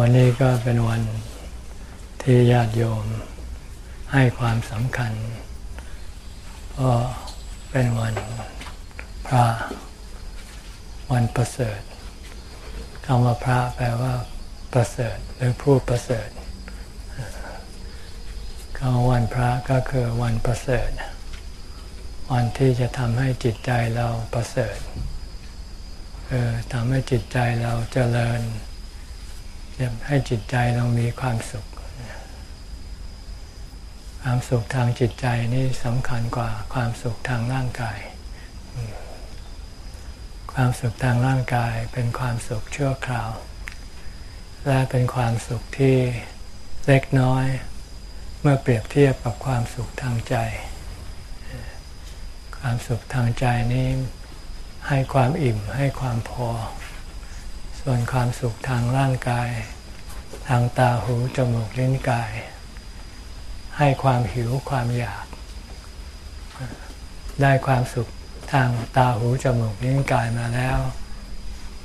วันนี้ก็เป็นวันที่ญาติโยมให้ความสำคัญเพราะเป็นวันพระวันประเสริฐคำว่าพระแปลว่าประเสริฐหรือผู้ประเสริฐคำวันพระก็คือวันประเสริฐ วันที่จะทำให้จิตใจเราประเสริฐเออทำให้จิตใจเราเจริญ ให้จิตใจเรามีความสุข ความสุขทางจิตใจนี่สำคัญกว่าความสุขทางร่างกาย ความสุขทางร่างกายเป็นความสุขชั่วคราว และเป็นความสุขที่เล็กน้อย เมื่อเปรียบเทียบกับความสุขทางใจ ความสุขทางใจนี้ให้ความอิ่มให้ความพอ ส่วนความสุขทางร่างกาย ทางตาหูจมูกลิ้นกาย ให้ความหิวความอยาก ได้ความสุขทางตาหูจมูกลิ้นกายมาแล้ว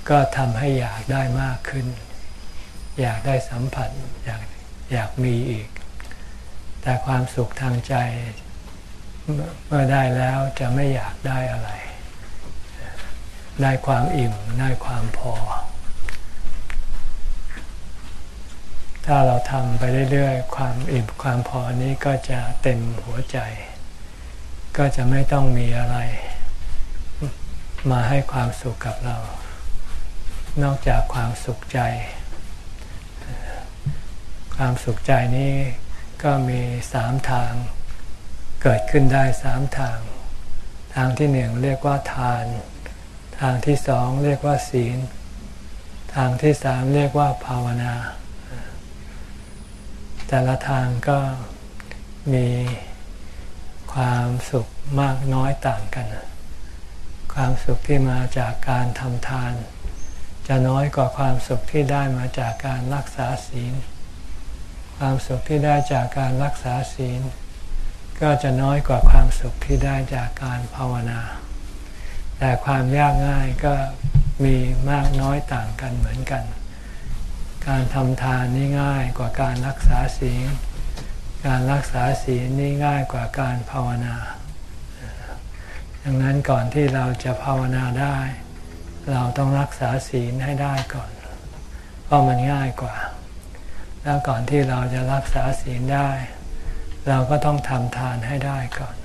ก็ทำให้อยากได้มากขึ้น อยากได้สัมผัสอยากอยากมีอีก แต่ความสุขทางใจเมื่อได้แล้วจะไม่อยากได้อะไร ได้ความอิ่ม ได้ความพอ ถ้าเราทำไปเรื่อยๆ ความอิ่มความพอนี้ก็จะเต็มหัวใจ ก็จะไม่ต้องมีอะไร มาให้ความสุขกับเรา นอกจากความสุขใจ ความสุขใจนี้ก็มีสามทาง เกิดขึ้นได้สามทาง ทางที่หนึ่งเรียกว่าทาน ทางที่สองเรียกว่าศีล ทางที่สามเรียกว่าภาวนา แต่ละทางก็มีความสุขมากน้อยต่างกัน ความสุขที่มาจากการทำทาน จะน้อยกว่าความสุขที่ได้มาจากการรักษาศีล ความสุขที่ได้จากการรักษาศีล ก็จะน้อยกว่าความสุขที่ได้จากการภาวนา แต่ความยากง่ายก็มีมากน้อยต่างกันเหมือนกัน การทำทานนี่ง่ายกว่าการรักษาศีล การรักษาศีลนี่ง่ายกว่าการภาวนา ดังนั้นก่อนที่เราจะภาวนาได้ เราต้องรักษาศีลให้ได้ก่อน เพราะมันง่ายกว่า แล้วก่อนที่เราจะรักษาศีลได้ เราก็ต้องทำทานให้ได้ก่อน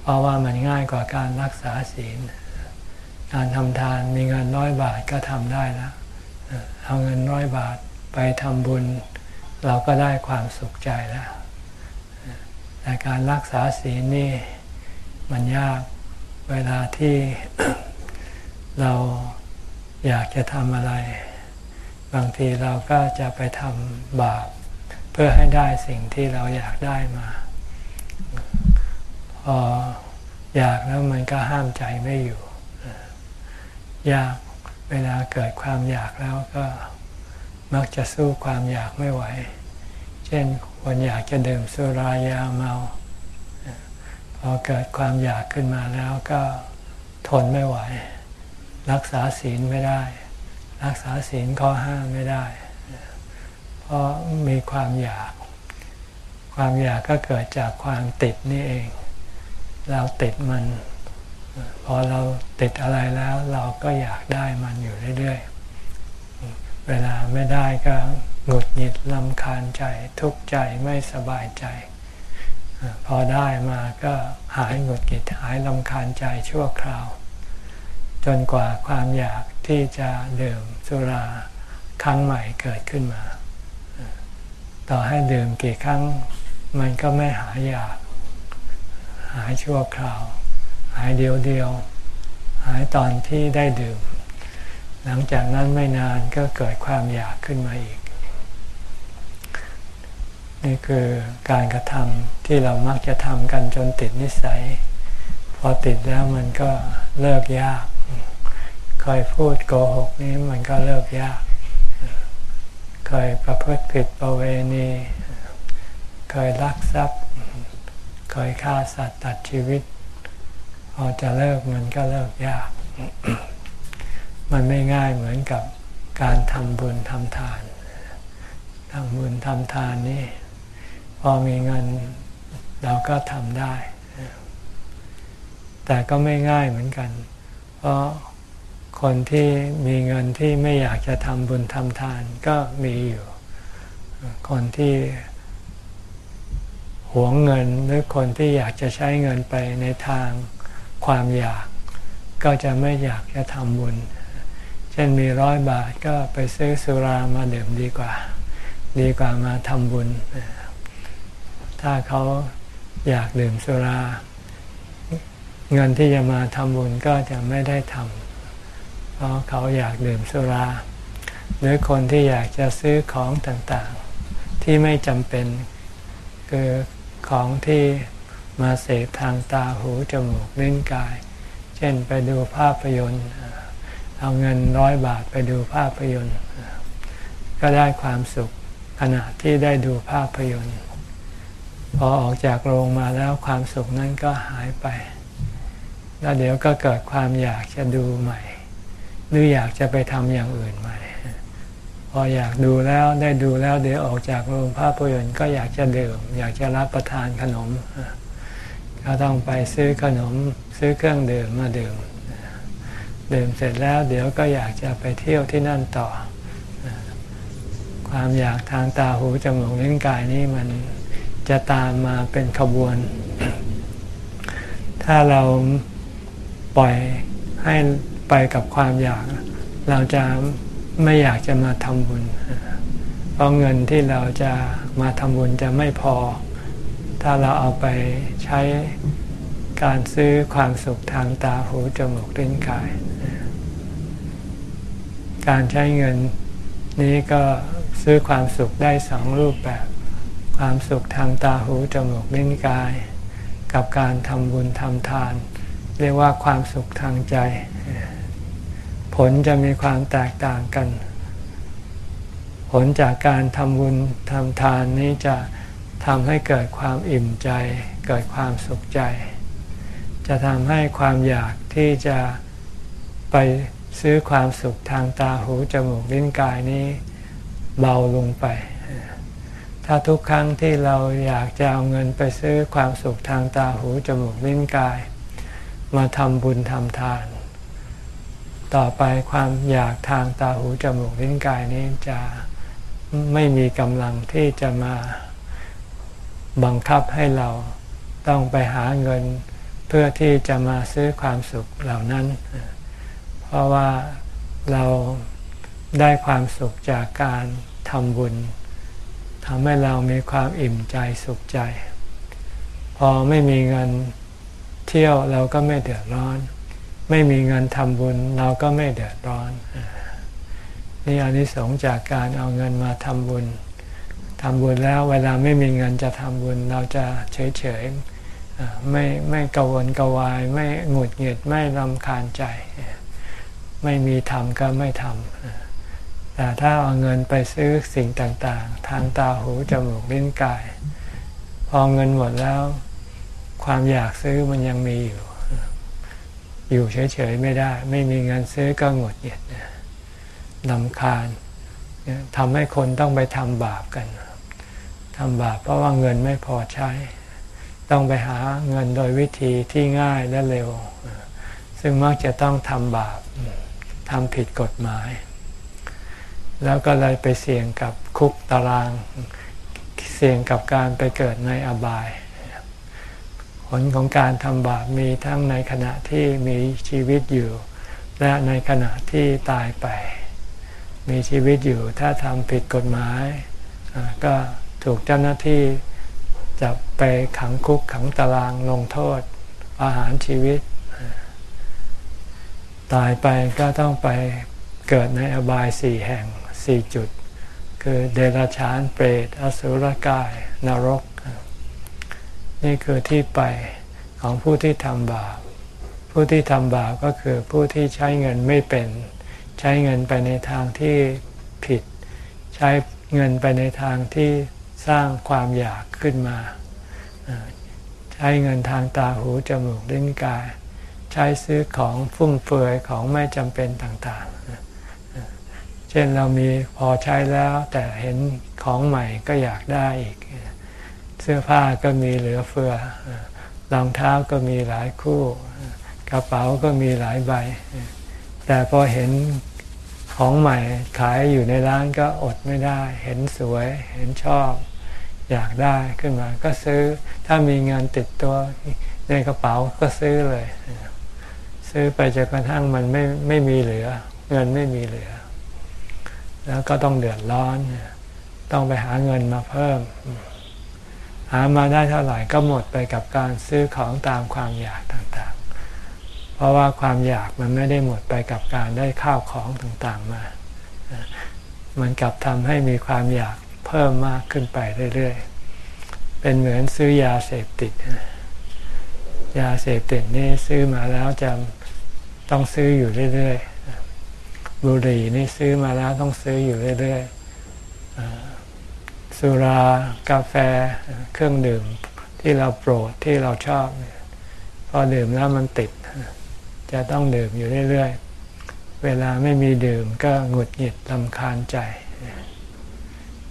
เพราะว่ามันง่ายกว่าการรักษาศีล การทำทานมีเงินร้อยบาทก็ทำได้แล้ว เอาเงินร้อยบาทไปทำบุญ เราก็ได้ความสุขใจแล้วแต่การรักษาศีลนี่มันยากเวลาที่เราอยากจะทำอะไร บางทีเราก็จะไปทำบาป เพื่อให้ได้สิ่งที่เราอยากได้มา พออยากแล้วมันก็ห้ามใจไม่อยู่ ยาก เวลาเกิดความอยากแล้วก็มักจะสู้ความอยากไม่ไหว เช่นคนอยากจะดื่มสุรายาเมา พอเกิดความอยากขึ้นมาแล้วก็ทนไม่ไหว รักษาศีลไม่ได้ รักษาศีลข้อห้ามไม่ได้ เพราะมีความอยาก ความอยากก็เกิดจากความติดนี่เอง เราติดมัน พอเราติดอะไรแล้วเราก็อยากได้มันอยู่เรื่อยๆ เวลาไม่ได้ก็หงุดหงิดลำคาญใจทุกข์ใจไม่สบายใจ พอได้มาก็หายหงุดหงิดหายลำคาญใจชั่วคราว จนกว่าความอยากที่จะดื่มสุราครั้งใหม่เกิดขึ้นมา ต่อให้ดื่มกี่ครั้งมันก็ไม่หายอยาก หายชั่วคราว หายเดียวเดียว หายตอนที่ได้ดื่ม หลังจากนั้นไม่นานก็เกิดความอยากขึ้นมาอีก นี่คือการกระทำที่เรามักจะทำกันจนติดนิสัย พอติดแล้วมันก็เลิกยากเคยพูดโกหกนี้มันก็เลิกยาก เคยประพฤติผิดประเวณี เคยลักทรัพย์ เคยฆ่าสัตว์ตัดชีวิต พอจะเลิกมันก็เลิกยาก มันไม่ง่ายเหมือนกับการทำบุญทำทานทำบุญทำทานนี่ พอมีเงินเราก็ทำได้ แต่ก็ไม่ง่ายเหมือนกัน เพราะคนที่มีเงินที่ไม่อยากจะทำบุญทำทานก็มีอยู่ คนที่หวงเงินหรือคนที่อยากจะใช้เงินไปในทาง ความอยาก ก็จะไม่อยากจะทำบุญ เช่นมีร้อยบาทก็ไปซื้อสุรามาดื่มดีกว่า ดีกว่ามาทำบุญ ถ้าเขาอยากดื่มสุรา เงินที่จะมาทำบุญก็จะไม่ได้ทำเพราะเขาอยากดื่มสุรา หรือคนที่อยากจะซื้อของต่างๆ ที่ไม่จำเป็นคือของที่ มาเสพทางตาหูจมูกลิ้นกาย เช่นไปดูภาพยนตร์ เอาเงินร้อยบาทไปดูภาพยนตร์ ก็ได้ความสุขขณะที่ได้ดูภาพยนตร์ พอออกจากโรงมาแล้วความสุขนั้นก็หายไป แล้วเดี๋ยวก็เกิดความอยากจะดูใหม่ หรืออยากจะไปทำอย่างอื่นใหม่ พออยากดูแล้วได้ดูแล้วเดี๋ยวออกจากโรงภาพยนตร์ก็อยากจะดื่มอยากจะรับประทานขนม ก็ต้องไปซื้อขนมซื้อเครื่องดื่มมาดื่มดื่มเสร็จแล้วเดี๋ยวก็อยากจะไปเที่ยวที่นั่นต่อ ความอยากทางตาหูจมูกลิ้นกายนี้มันจะตามมาเป็นขบวน ถ้าเราปล่อยให้ไปกับความอยาก เราจะไม่อยากจะมาทำบุญ เพราะเงินที่เราจะมาทำบุญจะไม่พอ ถ้าเราเอาไปใช้การซื้อความสุขทางตาหูจมูกลิ้นกาย การใช้เงินนี้ก็ซื้อความสุขได้สองรูปแบบ ความสุขทางตาหูจมูกลิ้นกาย กับการทำบุญทำทาน เรียกว่าความสุขทางใจ ผลจะมีความแตกต่างกัน ผลจากการทำบุญทำทานนี้จะ ทำให้เกิดความอิ่มใจ เกิดความสุขใจ จะทำให้ความอยากที่จะไปซื้อความสุขทางตาหูจมูกลิ้นกายนี้เบาลงไป ถ้าทุกครั้งที่เราอยากจะเอาเงินไปซื้อความสุขทางตาหูจมูกลิ้นกาย มาทำบุญทำทาน ต่อไปความอยากทางตาหูจมูกลิ้นกายนี้จะไม่มีกำลังที่จะมา บังคับให้เราต้องไปหาเงินเพื่อที่จะมาซื้อความสุขเหล่านั้น เพราะว่าเราได้ความสุขจากการทำบุญทำให้เรามีความอิ่มใจสุขใจ พอไม่มีเงินเที่ยวเราก็ไม่เดือดร้อน ไม่มีเงินทำบุญเราก็ไม่เดือดร้อน นี่อานิสงส์จากการเอาเงินมาทำบุญ ทำบุญแล้วเวลาไม่มีเงินจะทำบุญเราจะเฉยเฉยไม่ไม่กังวนกวาย ไม่หงุดหงิดไม่รำคาญใจ ไม่มีทำก็ไม่ทำแต่ถ้าเอาเงินไปซื้อสิ่งต่างๆ ทางตาหูจมูกลิ้นกาย พอเงินหมดแล้วความอยากซื้อมันยังมีอยู่ อยู่เฉยๆไม่ได้ ไม่มีเงินซื้อก็หงุดหงิดลำคาญทำให้คนต้องไปทำบาปกัน ทำบาปเพราะว่าเงินไม่พอใช้ ต้องไปหาเงินโดยวิธีที่ง่ายและเร็ว ซึ่งมักจะต้องทำบาปทำผิดกฎหมาย แล้วก็เลยไปเสี่ยงกับคุกตาราง เสี่ยงกับการไปเกิดในอบาย ผลของการทำบาปมีทั้งในขณะที่มีชีวิตอยู่ และในขณะที่ตายไป มีชีวิตอยู่ถ้าทำผิดกฎหมายก็ ถูกเจ้าหน้าที่จับไปขังคุกขังตารางลงโทษอาหารชีวิต ตายไปก็ต้องไปเกิดในอบายสี่แห่งสี่จุด คือเดรัจฉานเปรตอสุรกายนรก นี่คือที่ไปของผู้ที่ทำบาปผู้ที่ทำบาปก็คือผู้ที่ใช้เงินไม่เป็น ใช้เงินไปในทางที่ผิด ใช้เงินไปในทางที่ สร้างความอยากขึ้นมา ใช้เงินทางตาหูจมูกลิ้นกาย ใช้ซื้อของฟุ่มเฟือยของไม่จำเป็นต่างๆ เช่นเรามีพอใช้แล้วแต่เห็นของใหม่ก็อยากได้อีก เสื้อผ้าก็มีเหลือเฟือรองเท้าก็มีหลายคู่ กระเป๋าก็มีหลายใบ แต่พอเห็นของใหม่ขายอยู่ในร้านก็อดไม่ได้ เห็นสวย เห็นชอบ อยากได้ขึ้นมา ก็ซื้อถ้ามีเงินติดตัวในกระเป๋าก็ซื้อเลย ซื้อไปจนกระทั่งมันไม่ไม่มีเหลือ เงินไม่มีเหลือ แล้วก็ต้องเดือดร้อน ต้องไปหาเงินมาเพิ่ม หามาได้เท่าไหร่ก็หมดไปกับการซื้อของตามความอยากต่างๆ เพราะว่าความอยากมันไม่ได้หมดไปกับการได้ข้าวของต่างๆมา มันกลับทำให้มีความอยาก เพิ่มมากขึ้นไปเรื่อยๆ เป็นเหมือนซื้อยาเสพติด ยาเสพติดนี่ซื้อมาแล้วจะต้องซื้ออยู่เรื่อยๆ บุหรี่นี่ซื้อมาแล้วต้องซื้ออยู่เรื่อยๆ สุรากาแฟเครื่องดื่มที่เราโปรดที่เราชอบพอดื่มแล้วมันติด จะต้องดื่มอยู่เรื่อยๆ เวลาไม่มีดื่มก็หงุดหงิดลำคาญใจ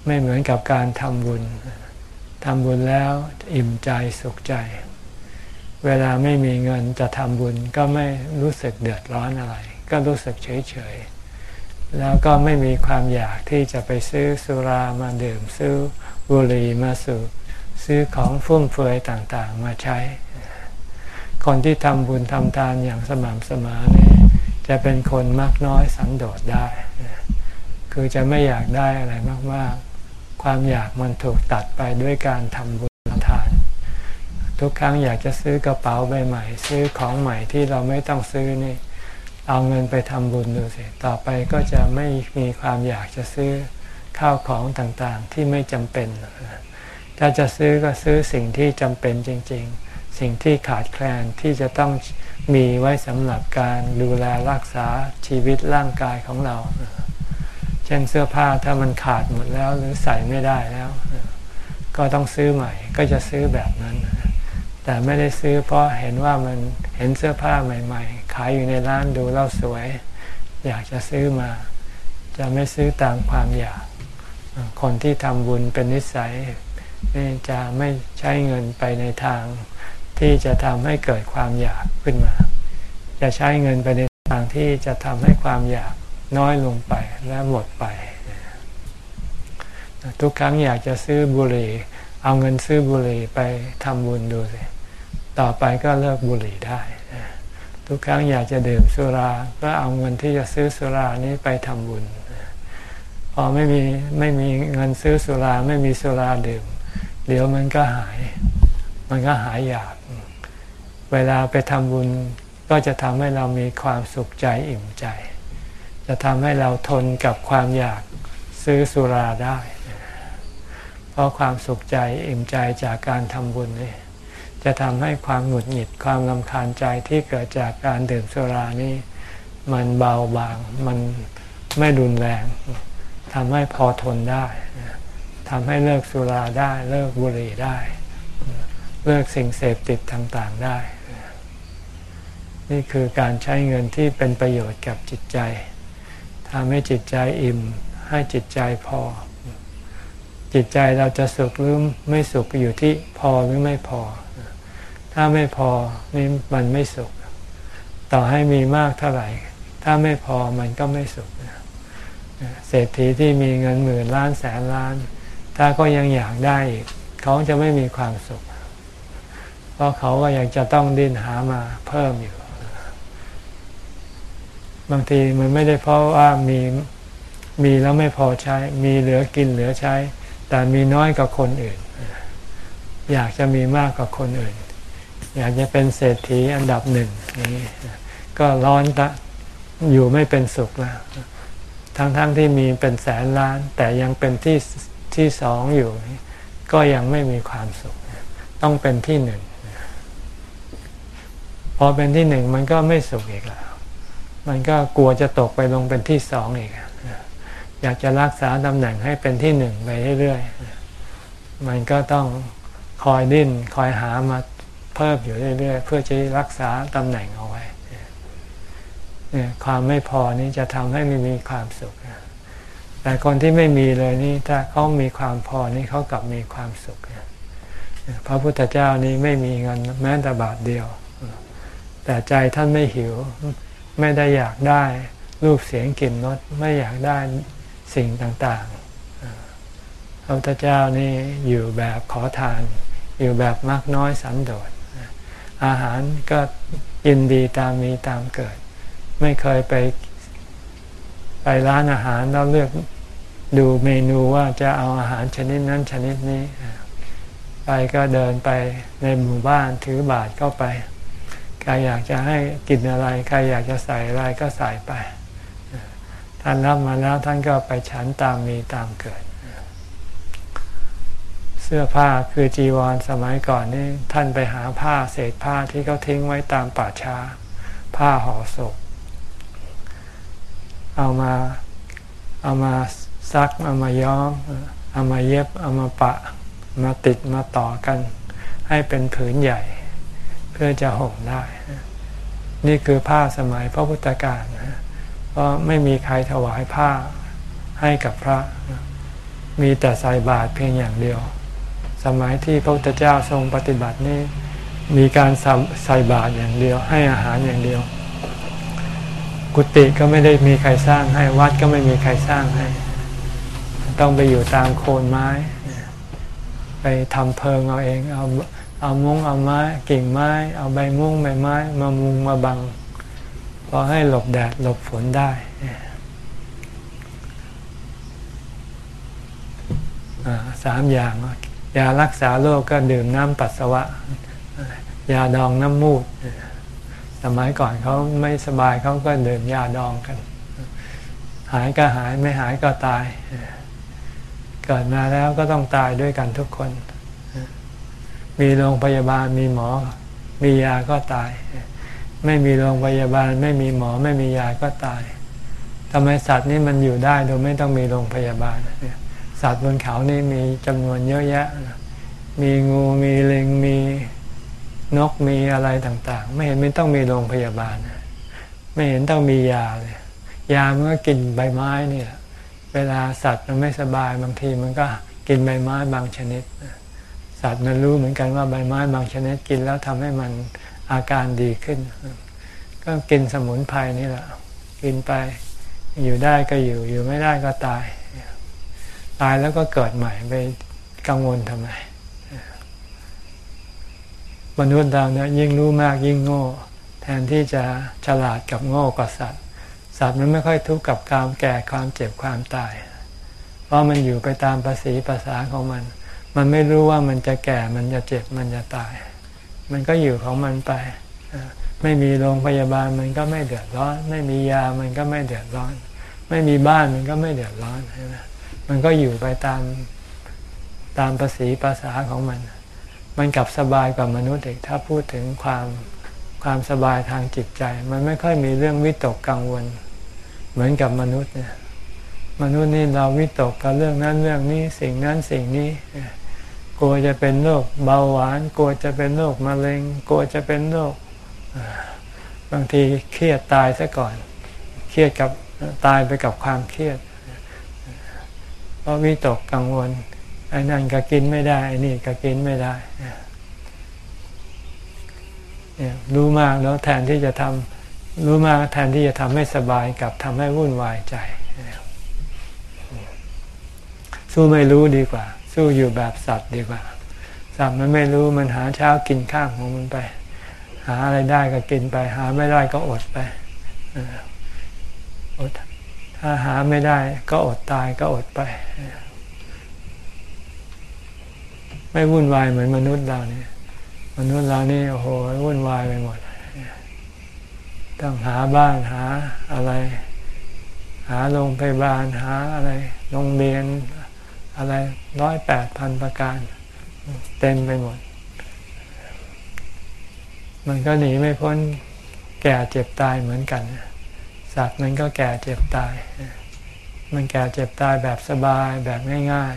ไม่เหมือนกับการทำบุญทำบุญแล้วอิ่มใจสุขใจ เวลาไม่มีเงินจะทำบุญก็ไม่รู้สึกเดือดร้อนอะไร ก็รู้สึกเฉยเฉยแล้วก็ไม่มีความอยากที่จะไปซื้อสุรามาดื่มซื้อบุหรี่มาสูบซื้อของฟุ่มเฟือยต่างๆ มาใช้ คนที่ทำบุญทำทานอย่างสม่ำเสมอนี่จะเป็นคนมากน้อยสันโดษได้ คือจะไม่อยากได้อะไรมาก ความอยากมันถูกตัดไปด้วยการทำบุญทาน ทุกครั้งอยากจะซื้อกระเป๋าใบใหม่ ซื้อของใหม่ที่เราไม่ต้องซื้อนี่ เอาเงินไปทำบุญดูสิต่อไปก็จะไม่มีความอยากจะซื้อข้าวของต่างๆที่ไม่จำเป็น ถ้าจะซื้อก็ซื้อสิ่งที่จำเป็นจริง ๆ สิ่งที่ขาดแคลนที่จะต้องมีไว้สำหรับการดูแลรักษาชีวิตร่างกายของเรา เช่นเสื้อผ้าถ้ามันขาดหมดแล้วหรือใส่ไม่ได้แล้ว ก็ต้องซื้อใหม่ ก็จะซื้อแบบนั้น แต่ไม่ได้ซื้อเพราะเห็นว่ามันเห็นเสื้อผ้าใหม่ ๆ ขายอยู่ในร้านดูแล้วสวย อยากจะซื้อมา จะไม่ซื้อตามความอยาก คนที่ทำบุญเป็นนิสัยนี่จะไม่ใช้เงินไปในทาง ที่จะทำให้เกิดความอยากขึ้นมา จะใช้เงินไปในทางที่จะทำให้ความอยาก น้อยลงไปและหมดไปทุกครั้งอยากจะซื้อบุหรี่ เอาเงินซื้อบุหรี่ไปทำบุญดูสิต่อไปก็เลิกบุหรี่ได้ทุกครั้งอยากจะดื่มสุรา ก็เอาเงินที่จะซื้อสุรานี้ไปทำบุญพอไม่มีไม่มีเงินซื้อสุราไม่มีสุราดื่ม เดี๋ยวมันก็หาย มันก็หายอยาก เวลาไปทำบุญก็จะทำให้เรามีความสุขใจอิ่มใจ จะทำให้เราทนกับความอยากซื้อสุราได้ เพราะความสุขใจอิ่มใจจากการทำบุญนี่จะทำให้ความหงุดหงิดความลำคาญใจที่เกิดจากการดื่มสุรานี่มันเบาบางมันไม่รุนแรงทำให้พอทนได้ทำให้เลิกสุราได้ เลิกบุหรี่ได้ เลิกสิ่งเสพติดต่างๆได้ นี่คือการใช้เงินที่เป็นประโยชน์กับจิตใจ ทำให้จิตใจอิ่ม ให้จิตใจพอ จิตใจเราจะสุขหรือไม่สุขอยู่ที่พอหรือไม่พอ ถ้าไม่พอนี่มันไม่สุข ต่อให้มีมากเท่าไหร่ ถ้าไม่พอมันก็ไม่สุขเศรษฐีที่มีเงินหมื่นล้านแสนล้าน ถ้าก็ยังอยากได้อีกเขาจะไม่มีความสุข เพราะเขาก็ยังจะต้องดิ้นหามาเพิ่มอยู่ บางทีมันไม่ได้เพราะว่ามีมีแล้วไม่พอใช้ มีเหลือกินเหลือใช้ แต่มีน้อยกว่าคนอื่น อยากจะมีมากกว่าคนอื่น อยากจะเป็นเศรษฐีอันดับหนึ่งนี้ก็ร้อนตะอยู่ไม่เป็นสุขแล้วทั้งๆทที่มีเป็นแสนล้าน แต่ยังเป็นที่ที่สองอยู่ ก็ยังไม่มีความสุข ต้องเป็นที่หนึ่งพอเป็นที่หนึ่งมันก็ไม่สุขอีกแล้ว มันก็กลัวจะตกไปลงเป็นที่สองอีกอยากจะรักษาตำแหน่งให้เป็นที่หนึ่งไปเรื่อยๆ มันก็ต้องคอยดิ้นคอยหามาเพิ่มอยู่เรื่อยๆ เพื่อจะรักษาตำแหน่งเอาไว้เนี่ยความไม่พอนี้จะทำให้ไม่มีความสุข แต่คนที่ไม่มีเลยนี่ถ้าเขามีความพอนี่เขากลับมีความสุขพระพุทธเจ้านี้ไม่มีเงินแม้แต่บาทเดียว แต่ใจท่านไม่หิว ไม่ได้อยากได้รูปเสียงกลิ่นรสไม่อยากได้สิ่งต่างๆพระพุทธเจ้านี่อยู่แบบขอทาน อยู่แบบมากน้อยสันโดษอาหารก็ยินดีตามมีตามเกิด ไม่เคยไปไปร้านอาหารแล้วเลือกดูเมนูว่าจะเอาอาหารชนิดนั้นชนิดนี้ ไปก็เดินไปในหมู่บ้านถือบาทเข้าไป ใครอยากจะให้กินอะไร ใครอยากจะใส่อะไรก็ใส่ไป ท่านรับมาแล้วท่านก็ไปฉันตามมีตามเกิด เสื้อผ้าคือจีวรสมัยก่อนนี่ท่านไปหาผ้าเศษผ้าที่เขาทิ้งไว้ตามป่าช้า ผ้าห่อศพ เอามาเอามาซักเอามาย้อมเอามาเย็บเอามาปะ มาติดมาต่อกัน ให้เป็นผืนใหญ่ เพื่อจะห่มได้ นี่คือผ้าสมัยพระพุทธการเพราะไม่มีใครถวายผ้าให้กับพระ มีแต่ใส่บาตรเพียงอย่างเดียว สมัยที่พระพุทธเจ้าทรงปฏิบัตินี่มีการใส่บาตรอย่างเดียว ให้อาหารอย่างเดียว กุฏิก็ไม่ได้มีใครสร้างให้วัดก็ไม่มีใครสร้างให้ ต้องไปอยู่ตามโคนไม้ ไปทำเพิงเอาเองเอา เอามุ้งเอาไม้กิ่งไม้ เอาใบมุ้งใบไม้ มามุงมาบัง พอให้หลบแดดหลบฝนได้สามอย่างยารักษาโรคกก็ดื่มน้ำปัสสาวะ ยาดองน้ำมูด สมัยก่อนเขาไม่สบายเขาก็ดื่มยาดองกัน หายก็หายไม่หายก็ตาย เกิดมาแล้วก็ต้องตายด้วยกันทุกคน มีโรงพยาบาลมีหมอ มียาก็ตาย ไม่มีโรงพยาบาล ไม่มีหมอ ไม่มียาก็ตายทำไมสัตว์นี่มันอยู่ได้โดยไม่ต้องมีโรงพยาบาล สัตว์บนเขานี่มีจำนวนเยอะแยะ มีงูมีเลิงมีนกมีอะไรต่าง ๆ ไม่เห็นไม่ต้องมีโรงพยาบาล ไม่เห็นต้องมียาเลย ยามันก็กินใบไม้นี่แหละเวลาสัตว์มันไม่สบายบางทีมันก็กินใบไม้บางชนิด สัตว์มันรู้เหมือนกันว่าใบไม้บางชนิดกินแล้วทำให้มันอาการดีขึ้น ก็กินสมุนไพรนี่แหละ กินไปอยู่ได้ก็อยู่ อยู่ไม่ได้ก็ตาย ตายแล้วก็เกิดใหม่ไปกังวลทำไมมนุษย์เราเนี่ยยิ่งรู้มากยิ่งโง่ แทนที่จะฉลาดกับโง่กว่าสัตว์ สัตว์มันไม่ค่อยทุกข์กับความแก่ความเจ็บความตาย เพราะมันอยู่ไปตามภาษีภาษาของมัน มันไม่รู้ว่ามันจะแก่มันจะเจ็บมันจะตาย มันก็อยู่ของมันไป ไม่มีโรงพยาบาลมันก็ไม่เดือดร้อน ไม่มียามันก็ไม่เดือดร้อน ไม่มีบ้านมันก็ไม่เดือดร้อนใช่ไหมมันก็อยู่ไปตามตามภาษีภาษาของมัน มันกลับสบายกว่ามนุษย์เอกถ้าพูดถึงความความสบายทางจิตใจ มันไม่ค่อยมีเรื่องวิตกกังวล เหมือนกับมนุษย์เนี่ยมนุษย์นี่เราวิตกกับเรื่องนั้นเรื่องนี้สิ่งนั้นสิ่งนี้ กลัวจะเป็นโรคเบาหวาน กลัวจะเป็นโรคมะเร็ง กลัวจะเป็นโรคบางทีเครียดตายซะก่อน เครียดกับตายไปกับความเครียด เพราะวิตกกังวลไอ้นั่นก็กินไม่ได้ไอ้นี่ก็กินไม่ได้เนี่ยรู้มากแล้วแทนที่จะทำรู้มากแทนที่จะทำให้สบายกับทำให้วุ่นวายใจสู้ไม่รู้ดีกว่า สู้อยู่แบบสัตว์ดีกว่า สัตว์มันไม่รู้มันหาเช้ากินข้างของมันไป หาอะไรได้ก็กินไป หาไม่ได้ก็อดไปอดถ้าหาไม่ได้ก็อดตายก็อดไป ไม่วุ่นวายเหมือนมนุษย์เราเนี่ยมนุษย์เรานี่โอ้โหวุ่นวายไปหมดต้องหาบ้านหาอะไร หาโรงพยาบาลหาอะไรโรงเรียน อะไรร้อยแปดพันประการ เต็มไปหมด มันก็หนีไม่พ้นแก่เจ็บตายเหมือนกัน สัตว์มันก็แก่เจ็บตาย มันแก่เจ็บตายแบบสบายแบบง่าย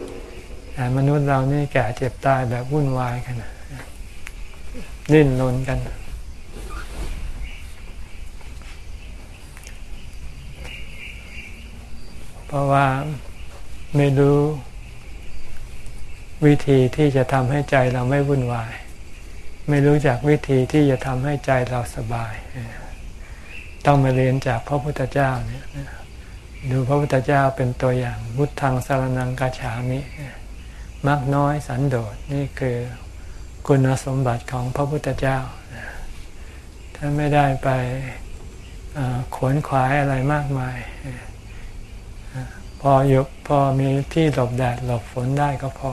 ๆแต่มนุษย์เรานี่แก่เจ็บตายแบบวุ่นวายกันดิ้นรนกัน เพราะว่า ไม่รู้ วิธีที่จะทำให้ใจเราไม่วุ่นวาย ไม่รู้จักวิธีที่จะทำให้ใจเราสบาย ต้องมาเรียนจากพระพุทธเจ้าเนี่ยดูพระพุทธเจ้าเป็นตัวอย่างพุทธังสารนังกาฉามิมักน้อยสันโดษนี่คือคุณสมบัติของพระพุทธเจ้าท่านไม่ได้ไปขวนขวายอะไรมากมาย พอหยุพอมีที่หลบแดดหลบฝนได้ก็พอ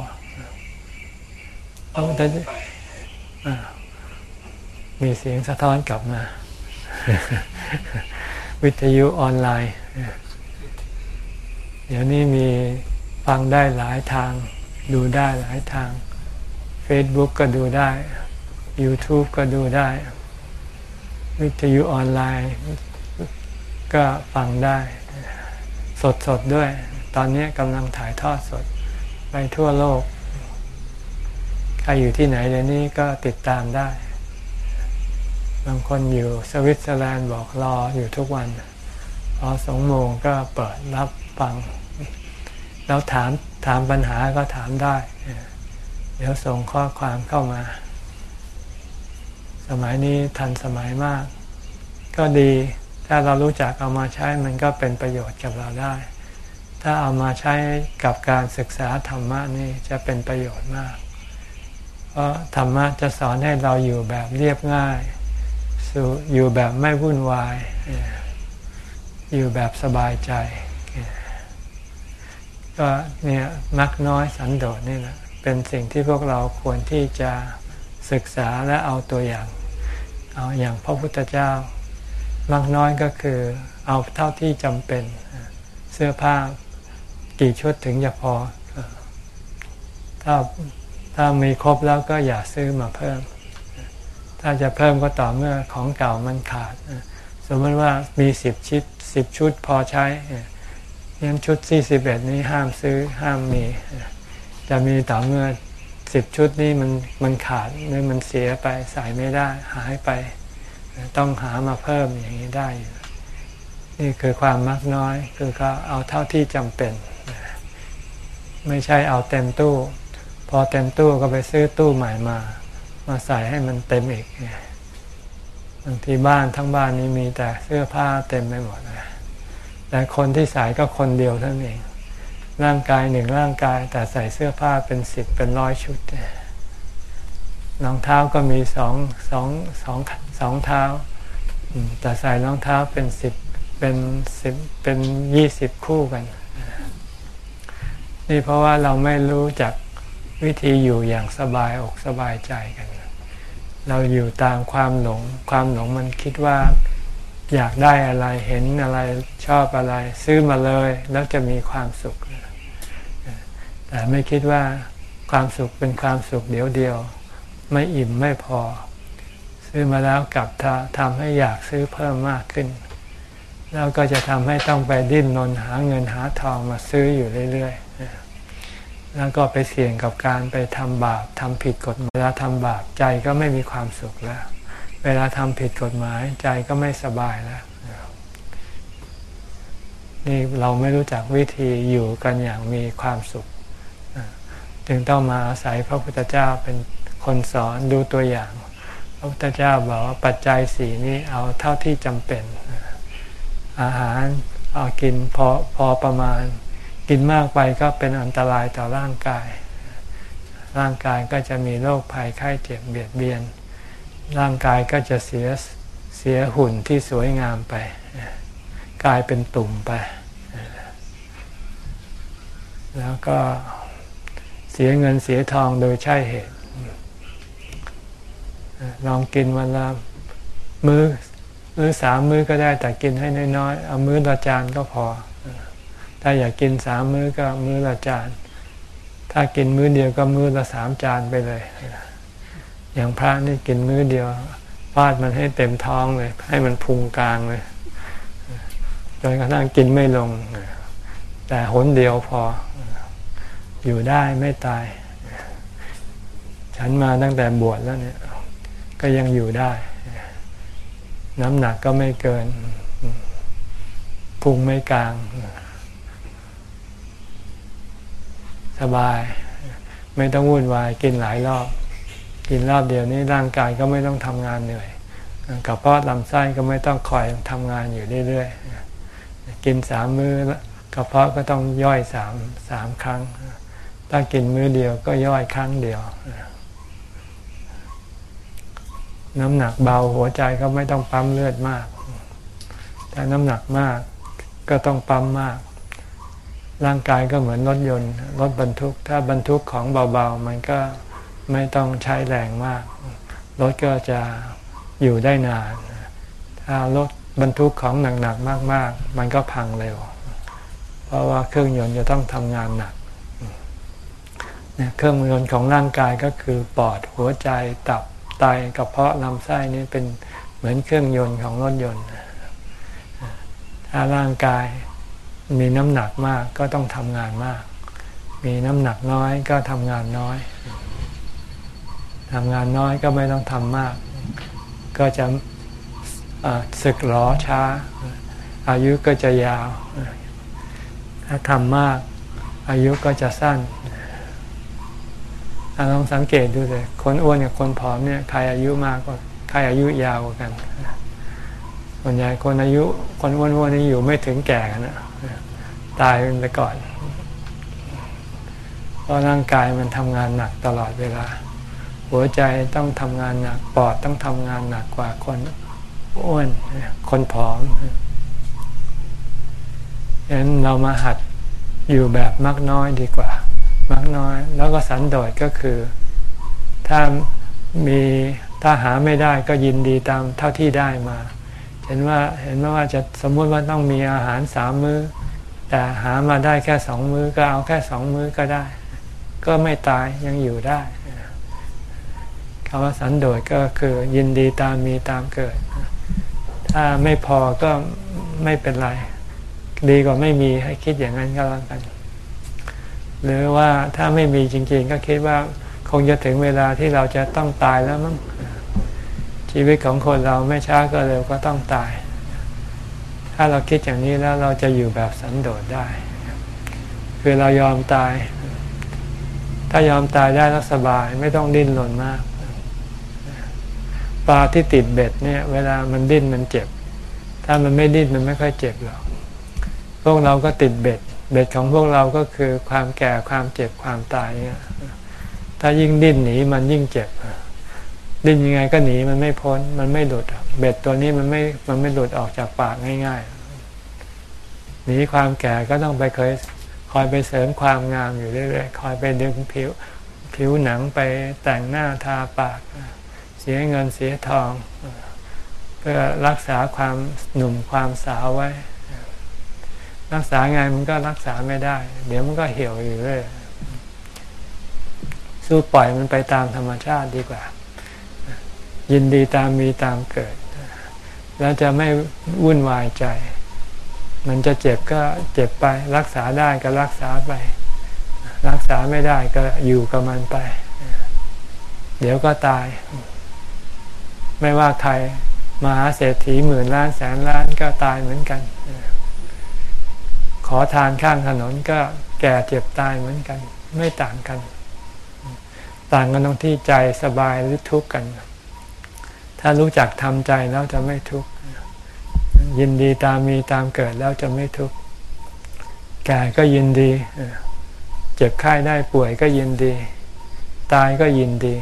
พระพุทธมีเสียงสะท้อนกลับมา วิทยุออนไลน์ เดี๋ยวนี้มีฟังได้หลายทาง ดูได้หลายทาง Facebook ก็ดูได้ YouTube ก็ดูได้ วิทยุออนไลน์ ก็ฟังได้ สดๆด้วย ตอนนี้กำลังถ่ายทอดสดไปทั่วโลก ใครอยู่ที่ไหนเดี๋ยวนี้ก็ติดตามได้ บางคนอยู่สวิตเซอร์แลนด์บอกรออยู่ทุกวัน พอสองโมงก็เปิดรับฟัง แล้วถามถามปัญหาก็ถามได้ เดี๋ยวส่งข้อความเข้ามา สมัยนี้ทันสมัยมาก ก็ดี ถ้าเรารู้จักเอามาใช้มันก็เป็นประโยชน์กับเราได้ ถ้าเอามาใช้กับการศึกษาธรรมะนี่จะเป็นประโยชน์มาก เพราะธรรมะจะสอนให้เราอยู่แบบเรียบง่ายอยู่แบบไม่วุ่นวาย อยู่แบบสบายใจ ก็เนี่ยมักน้อยสันโดษนี่แหละเป็นสิ่งที่พวกเราควรที่จะศึกษาและเอาตัวอย่าง เอาอย่างพระพุทธเจ้า มากน้อยก็คือเอาเท่าที่จำเป็นเสื้อผ้ากี่ชุดถึงจะพอ ถ้าถ้ามีครบแล้วก็อย่าซื้อมาเพิ่ม ถ้าจะเพิ่มก็ต่อเมื่อของเก่ามันขาด สมมติว่ามีสิบชุดสิบชุดพอใช้ยังชุดสี่สิบเอ็ดนี้ห้ามซื้อห้ามมี จะมีต่อเมื่อสิบชุดนี้มันมันขาดหรือมันเสียไปใส่ไม่ได้หายไป ต้องหามาเพิ่มอย่างนี้ได้อยู่นี่คือความมักน้อย คือก็เอาเท่าที่จำเป็น ไม่ใช่เอาเต็มตู้ พอเต็มตู้ก็ไปซื้อตู้ใหม่มา มาใส่ให้มันเต็มอีกบางทีบ้านทั้งบ้านนี้มีแต่เสื้อผ้าเต็มไปหมดเลยแต่คนที่ใส่ก็คนเดียวเท่านั้นเองร่างกายหนึ่งร่างกายแต่ใส่เสื้อผ้าเป็นสิบเป็นร้อยชุด รองเท้าก็มีสองสองสองสองเท้า แต่ใส่รองเท้าเป็นสิบเป็นสิบเป็นยี่สิบคู่กัน นี่เพราะว่าเราไม่รู้จักวิธีอยู่อย่างสบายอกสบายใจกัน เราอยู่ตามความหลง ความหลงมันคิดว่าอยากได้อะไรเห็นอะไรชอบอะไร ซื้อมาเลยแล้วจะมีความสุข แต่ไม่คิดว่าความสุขเป็นความสุขเดียวเดียว ไม่อิ่มไม่พอ ซื้อมาแล้วกลับทำให้อยากซื้อเพิ่มมากขึ้น แล้วก็จะทำให้ต้องไปดิ้นนนหาเงินหาทองมาซื้ออยู่เรื่อยๆแล้วก็ไปเสี่ยงกับการไปทำบาปทำผิดกฎหมายเวลาทำบาปใจก็ไม่มีความสุขแล้ว เวลาทำผิดกฎหมายใจก็ไม่สบายแล้วนี่เราไม่รู้จักวิธีอยู่กันอย่างมีความสุข จึงต้องมาอาศัยพระพุทธเจ้าเป็น คนสอนดูตัวอย่าง พระพุทธเจ้าบอกว่าปัจจัยสีนี้เอาเท่าที่จำเป็น อาหารเอากินพอพอประมาณ กินมากไปก็เป็นอันตรายต่อร่างกาย ร่างกายก็จะมีโรคภัยไข้เจ็บเบียดเบียน ร่างกายก็จะเสียเสียหุ่นที่สวยงามไป กลายเป็นตุ่มไป แล้วก็เสียเงินเสียทองโดยใช่เหตุ ลองกินวันละมือ้อหรือสามมื้อก็ได้แต่กินให้น้อยๆเอามื้อละจานก็พอ ถ้าอยากกินสามมื้อก็มื้อละจาน ถ้ากินมื้อเดียวก็มื้อละสามจานไปเลย อย่างพระนี่กินมื้อเดียวฟาดมันให้เต็มท้องเลย ให้มันพุงกลางเลยจนกระทั่งกินไม่ลง แต่หนเดียวพอ อยู่ได้ไม่ตาย ฉันมาตั้งแต่บวชแล้วเนี่ย ก็ยังอยู่ได้ น้ำหนักก็ไม่เกิน พุงไม่กลาง สบาย ไม่ต้องวุ่นวาย กินหลายรอบ กินรอบเดียวนี้ร่างกายก็ไม่ต้องทำงานเหนื่อยกระเพาะลำไส้ก็ไม่ต้องคอยทำงานอยู่เรื่อยๆ กินสามมือ้อกระเพาะก็ต้องย่อยสามสามครั้ง ถ้ากินมื้อเดียวก็ย่อยครั้งเดียว น้ำหนักเบาหัวใจก็ไม่ต้องปั๊มเลือดมาก แต่น้ำหนักมากก็ต้องปั๊มมาก ร่างกายก็เหมือนรถยนต์รถบรรทุก ถ้าบรรทุกของเบาๆ มันก็ไม่ต้องใช้แรงมาก รถก็จะอยู่ได้นาน ถ้ารถบรรทุกของหนักๆมาก ๆ มันก็พังเร็ว เพราะว่าเครื่องยนต์จะต้องทำงานหนักเครื่องยนต์ของร่างกายก็คือปอดหัวใจตับ ไตกระเพาะลำไส้นี่เป็นเหมือนเครื่องยนต์ของรถยนต์ ถ้าร่างกายมีน้ำหนักมากก็ต้องทำงานมาก มีน้ำหนักน้อยก็ทำงานน้อยทำงานน้อยก็ไม่ต้องทำมาก ก็จะสึกหรอช้า อายุก็จะยาว ถ้าทำมาก อายุก็จะสั้น ลองสังเกตดูเลยคนอ้วนกับคนผอมเนี่ยใครอายุมากกว่าใครอายุยาวกว่ากันส่วนใหญ่คนอายุคนอ้วนๆนี่อยู่ไม่ถึงแก่กันะตายไปก่อนเพราะร่างกายมันทำงานหนักตลอดเวลา หัวใจต้องทำงานหนักปอดต้องทำงานหนักกว่าคนอ้วนคนผอมฉะนั้นเรามาหัดอยู่แบบมักน้อยดีกว่า มักน้อย แล้วก็สันโดษก็คือ ถ้ามีถ้าหาไม่ได้ก็ยินดีตามเท่าที่ได้มา เห็นว่าเห็นว่าจะสมมุติว่าต้องมีอาหารสามมือ้อ แต่หามาได้แค่สองมื้อก็เอาแค่สองมื้อก็ได้ ก็ไม่ตายยังอยู่ได้คำว่าสันโดษก็คือยินดีตามมีตามเกิด ถ้าไม่พอก็ไม่เป็นไร ดีกว่าไม่มีให้คิดอย่างนั้นก็แล้วกัน หรือว่าถ้าไม่มีจริงๆ ก็คิดว่าคงจะถึงเวลาที่เราจะต้องตายแล้วมั้งชีวิตของคนเราไม่ช้าก็เร็วก็ต้องตาย ถ้าเราคิดอย่างนี้แล้วเราจะอยู่แบบสันโดษได้ คือเรายอมตาย ถ้ายอมตายได้แล้วสบายไม่ต้องดิ้นรนมากปลาที่ติดเบ็ดเนี่ยเวลามันดิ้นมันเจ็บ ถ้ามันไม่ดิ้นมันไม่ค่อยเจ็บหรอก พวกเราก็ติดเบ็ด เบ็ดของพวกเราก็คือความแก่ความเจ็บความตายเนี่ยถ้ายิ่งดิ้นหนีมันยิ่งเจ็บ ดิ้นยังไงก็หนีมันไม่พ้น มันไม่หลุด เบ็ดตัวนี้มันไม่ มันไม่หลุดออกจากปากง่ายๆ หนีความแก่ก็ต้องไปเคยคอยไปเสริมความงามอยู่เรื่อยๆ คอยไปดึงผิว ผิวหนังไปแต่งหน้าทาปาก เสียเงินเสียทอง เพื่อรักษาความหนุ่มความสาวไว้ รักษาไงมันก็รักษาไม่ได้ เดี๋ยวมันก็เหี่ยวอยู่เรื่อยสู้ปล่อยมันไปตามธรรมชาติดีกว่า ยินดีตามมีตามเกิด แล้วจะไม่วุ่นวายใจ มันจะเจ็บก็เจ็บไป รักษาได้ก็รักษาไป รักษาไม่ได้ก็อยู่กับมันไป เดี๋ยวก็ตาย ไม่ว่าใครมหาเศรษฐีหมื่นล้านแสนล้านก็ตายเหมือนกัน ขอทานข้างถนนก็แก่เจ็บตายเหมือนกัน ไม่ต่างกัน ต่างกันตรงที่ใจสบายหรือทุกข์กัน ถ้ารู้จักทำใจแล้วจะไม่ทุกข์ยินดีตามมีตามเกิดแล้วจะไม่ทุกข์แก่ก็ยินดี เจ็บไข้ได้ป่วยก็ยินดี ตายก็ยินดี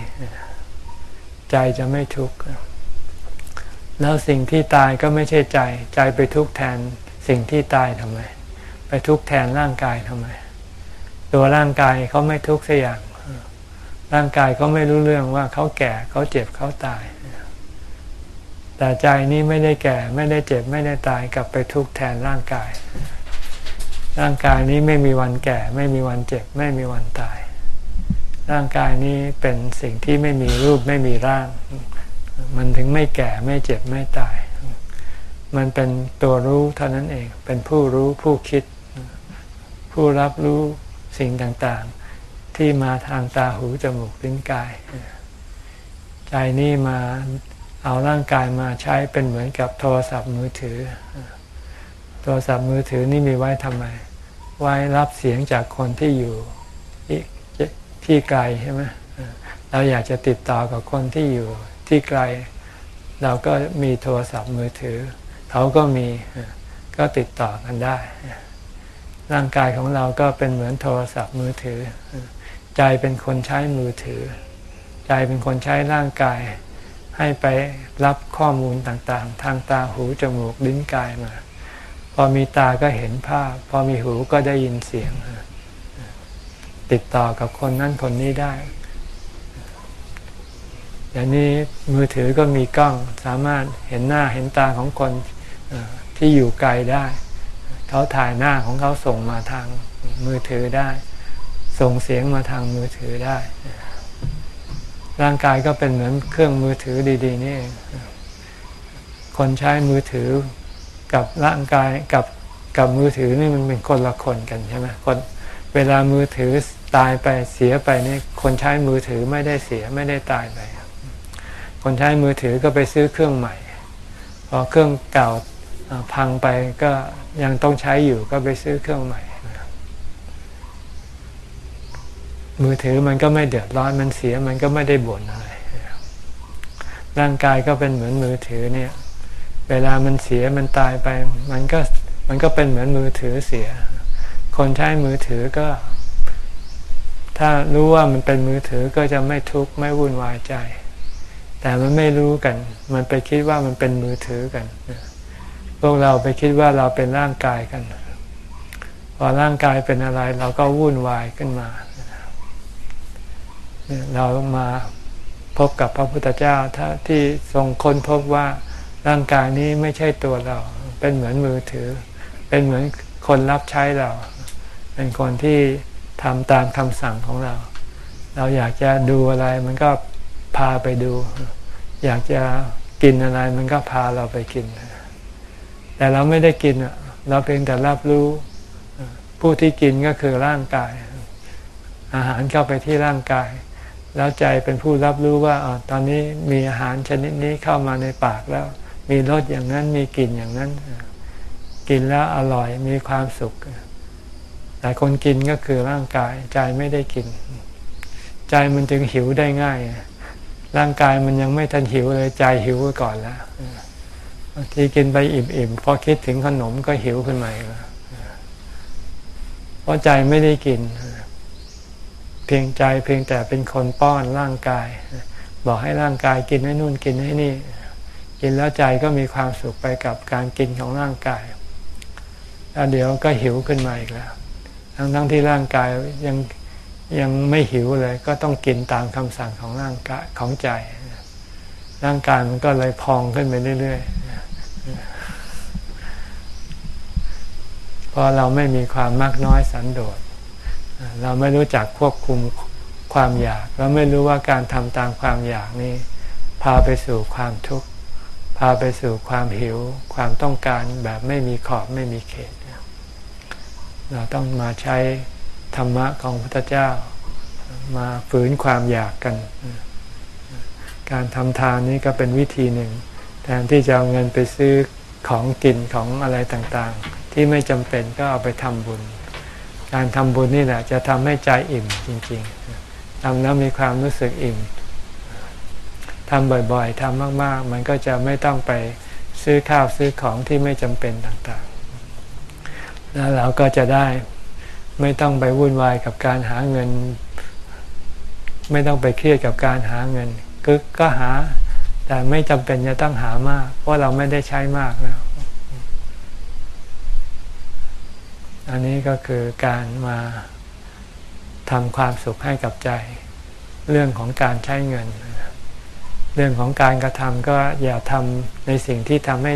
ใจจะไม่ทุกข์แล้วสิ่งที่ตายก็ไม่ใช่ใจ ใจไปทุกข์แทนสิ่งที่ตายทำไม ทุกข์แทนร่างกายทำไม ตัวร่างกายเขาไม่ทุกข์สักอย่าง ร่างกายเขาไม่รู้เรื่องว่าเขาแก่เขาเจ็บเขาตาย แต่ใจนี้ไม่ได้แก่ไม่ได้เจ็บไม่ได้ตายกลับไปทุกข์แทนร่างกาย ร่างกายนี้ไม่มีวันแก่ ไม่มีวันเจ็บ ไม่มีวันตาย ร่างกายนี้เป็นสิ่งที่ไม่มีรูปไม่มีร่าง มันถึงไม่แก่ไม่เจ็บไม่ตายมันเป็นตัวรู้เท่านั้นเอง เป็นผู้รู้ผู้คิด ผู้รับรู้สิ่งต่างๆ ที่มาทางตาหูจมูกลิ้นกาย ใจนี่มาเอาร่างกายมาใช้เป็นเหมือนกับโทรศัพท์มือถือ โทรศัพท์มือถือนี่มีไว้ทำไม ไว้รับเสียงจากคนที่อยู่ที่ไกลใช่ไหมเราอยากจะติดต่อกับคนที่อยู่ที่ไกล เราก็มีโทรศัพท์มือถือ เขาก็มีก็ติดต่อกันได้ ร่างกายของเราก็เป็นเหมือนโทรศัพท์มือถือ ใจเป็นคนใช้มือถือ ใจเป็นคนใช้ร่างกาย ให้ไปรับข้อมูลต่างๆ ทางตาหูจมูกลิ้นกายมา พอมีตาก็เห็นภาพ พอมีหูก็ได้ยินเสียง ติดต่อกับคนนั้นคนนี้ได้อย่างนี้มือถือก็มีกล้องสามารถเห็นหน้าเห็นตาของคนที่อยู่ไกลได้ เขาถ่ายหน้าของเขาส่งมาทางมือถือได้ ส่งเสียงมาทางมือถือได้ ร่างกายก็เป็นเหมือนเครื่องมือถือดี ๆ นี่คนใช้มือถือกับร่างกายกับกับมือถือนี่มันเป็นคนละคนกันใช่ไหมคนเวลามือถือตายไปเสียไปนี่คนใช้มือถือไม่ได้เสียไม่ได้ตายไปคนใช้มือถือก็ไปซื้อเครื่องใหม่ พอเครื่องเก่า พังไปก็ยังต้องใช้อยู่ก็ไปซื้อเครื่องใหม่ มือถือมันก็ไม่เดือดร้อนมันเสียมันก็ไม่ได้บ่นอะไรร่างกายก็เป็นเหมือนมือถือเนี่ย เวลามันเสียมันตายไป มันก็มันก็เป็นเหมือนมือถือเสีย คนใช้มือถือก็ ถ้ารู้ว่ามันเป็นมือถือก็จะไม่ทุกข์ไม่วุ่นวายใจ แต่มันไม่รู้กัน มันไปคิดว่ามันเป็นมือถือกันพ วกเราไปคิดว่าเราเป็นร่างกายกัน พอร่างกายเป็นอะไรเราก็วุ่นวายขึ้นมา เรามาพบกับพระพุทธเจ้าถ้าที่ทรงค้นพบว่าร่างกายนี้ไม่ใช่ตัวเรา เป็นเหมือนมือถือ เป็นเหมือนคนรับใช้เรา เป็นคนที่ทำตามคำสั่งของเรา เราอยากจะดูอะไรมันก็พาไปดู อยากจะกินอะไรมันก็พาเราไปกิน แต่เราไม่ได้กินเราเพียงแต่รับรู้ผู้ที่กินก็คือร่างกาย อาหารเข้าไปที่ร่างกาย แล้วใจเป็นผู้รับรู้ว่าอตอนนี้มีอาหารชนิดนี้เข้ามาในปากแล้ว มีรสอย่างนั้นมีกลิ่นอย่างนั้น กินแล้วอร่อยมีความสุข แต่คนกินก็คือร่างกาย ใจไม่ได้กิน ใจมันจึงหิวได้ง่าย ร่างกายมันยังไม่ทันหิวเลยใจหิวก่อนแล้ว บางทีกินไปอิ่มๆพอคิดถึงขนมก็หิวขึ้นมาแล้วเพราะใจไม่ได้กิน เพียงใจเพียงแต่เป็นคนป้อนร่างกาย บอกให้ร่างกายกินให้นู่นกินให้นี่ กินแล้วใจก็มีความสุขไปกับการกินของร่างกายแล้วเดี๋ยวก็หิวขึ้นมาอีกแล้ว ทั้งทั้งที่ร่างกายยังยังไม่หิวเลย ก็ต้องกินตามคำสั่งของร่างกายของใจ ร่างกายมันก็เลยพองขึ้นไปเรื่อยๆ เพราะเราไม่มีความมากน้อยสันโดษ เราไม่รู้จักควบคุมความอยาก เราไม่รู้ว่าการทำตามความอยากนี้ พาไปสู่ความทุกข์ พาไปสู่ความหิว ความต้องการแบบไม่มีขอบไม่มีเขต เราต้องมาใช้ธรรมะของพระพุทธเจ้ามาฝืนความอยากกัน การทำทานนี้ก็เป็นวิธีหนึ่ง แทนที่จะเอาเงินไปซื้อของกินของอะไรต่างๆ ที่ไม่จำเป็นก็เอาไปทำบุญ การทำบุญนี่แหละจะทำให้ใจอิ่มจริงๆทำแล้วมีความรู้สึกอิ่มทำบ่อยๆทำมากๆ มันก็จะไม่ต้องไปซื้อข้าวซื้อของที่ไม่จำเป็นต่างๆ แล้วเราก็จะได้ไม่ต้องไปวุ่นวายกับการหาเงิน ไม่ต้องไปเครียดกับการหาเงินก็ก็หา แต่ไม่จำเป็นจะต้องหามาก เพราะเราไม่ได้ใช้มากแล้ว อันนี้ก็คือการมาทำความสุขให้กับใจ เรื่องของการใช้เงิน เรื่องของการกระทำก็อย่าทำในสิ่งที่ทำให้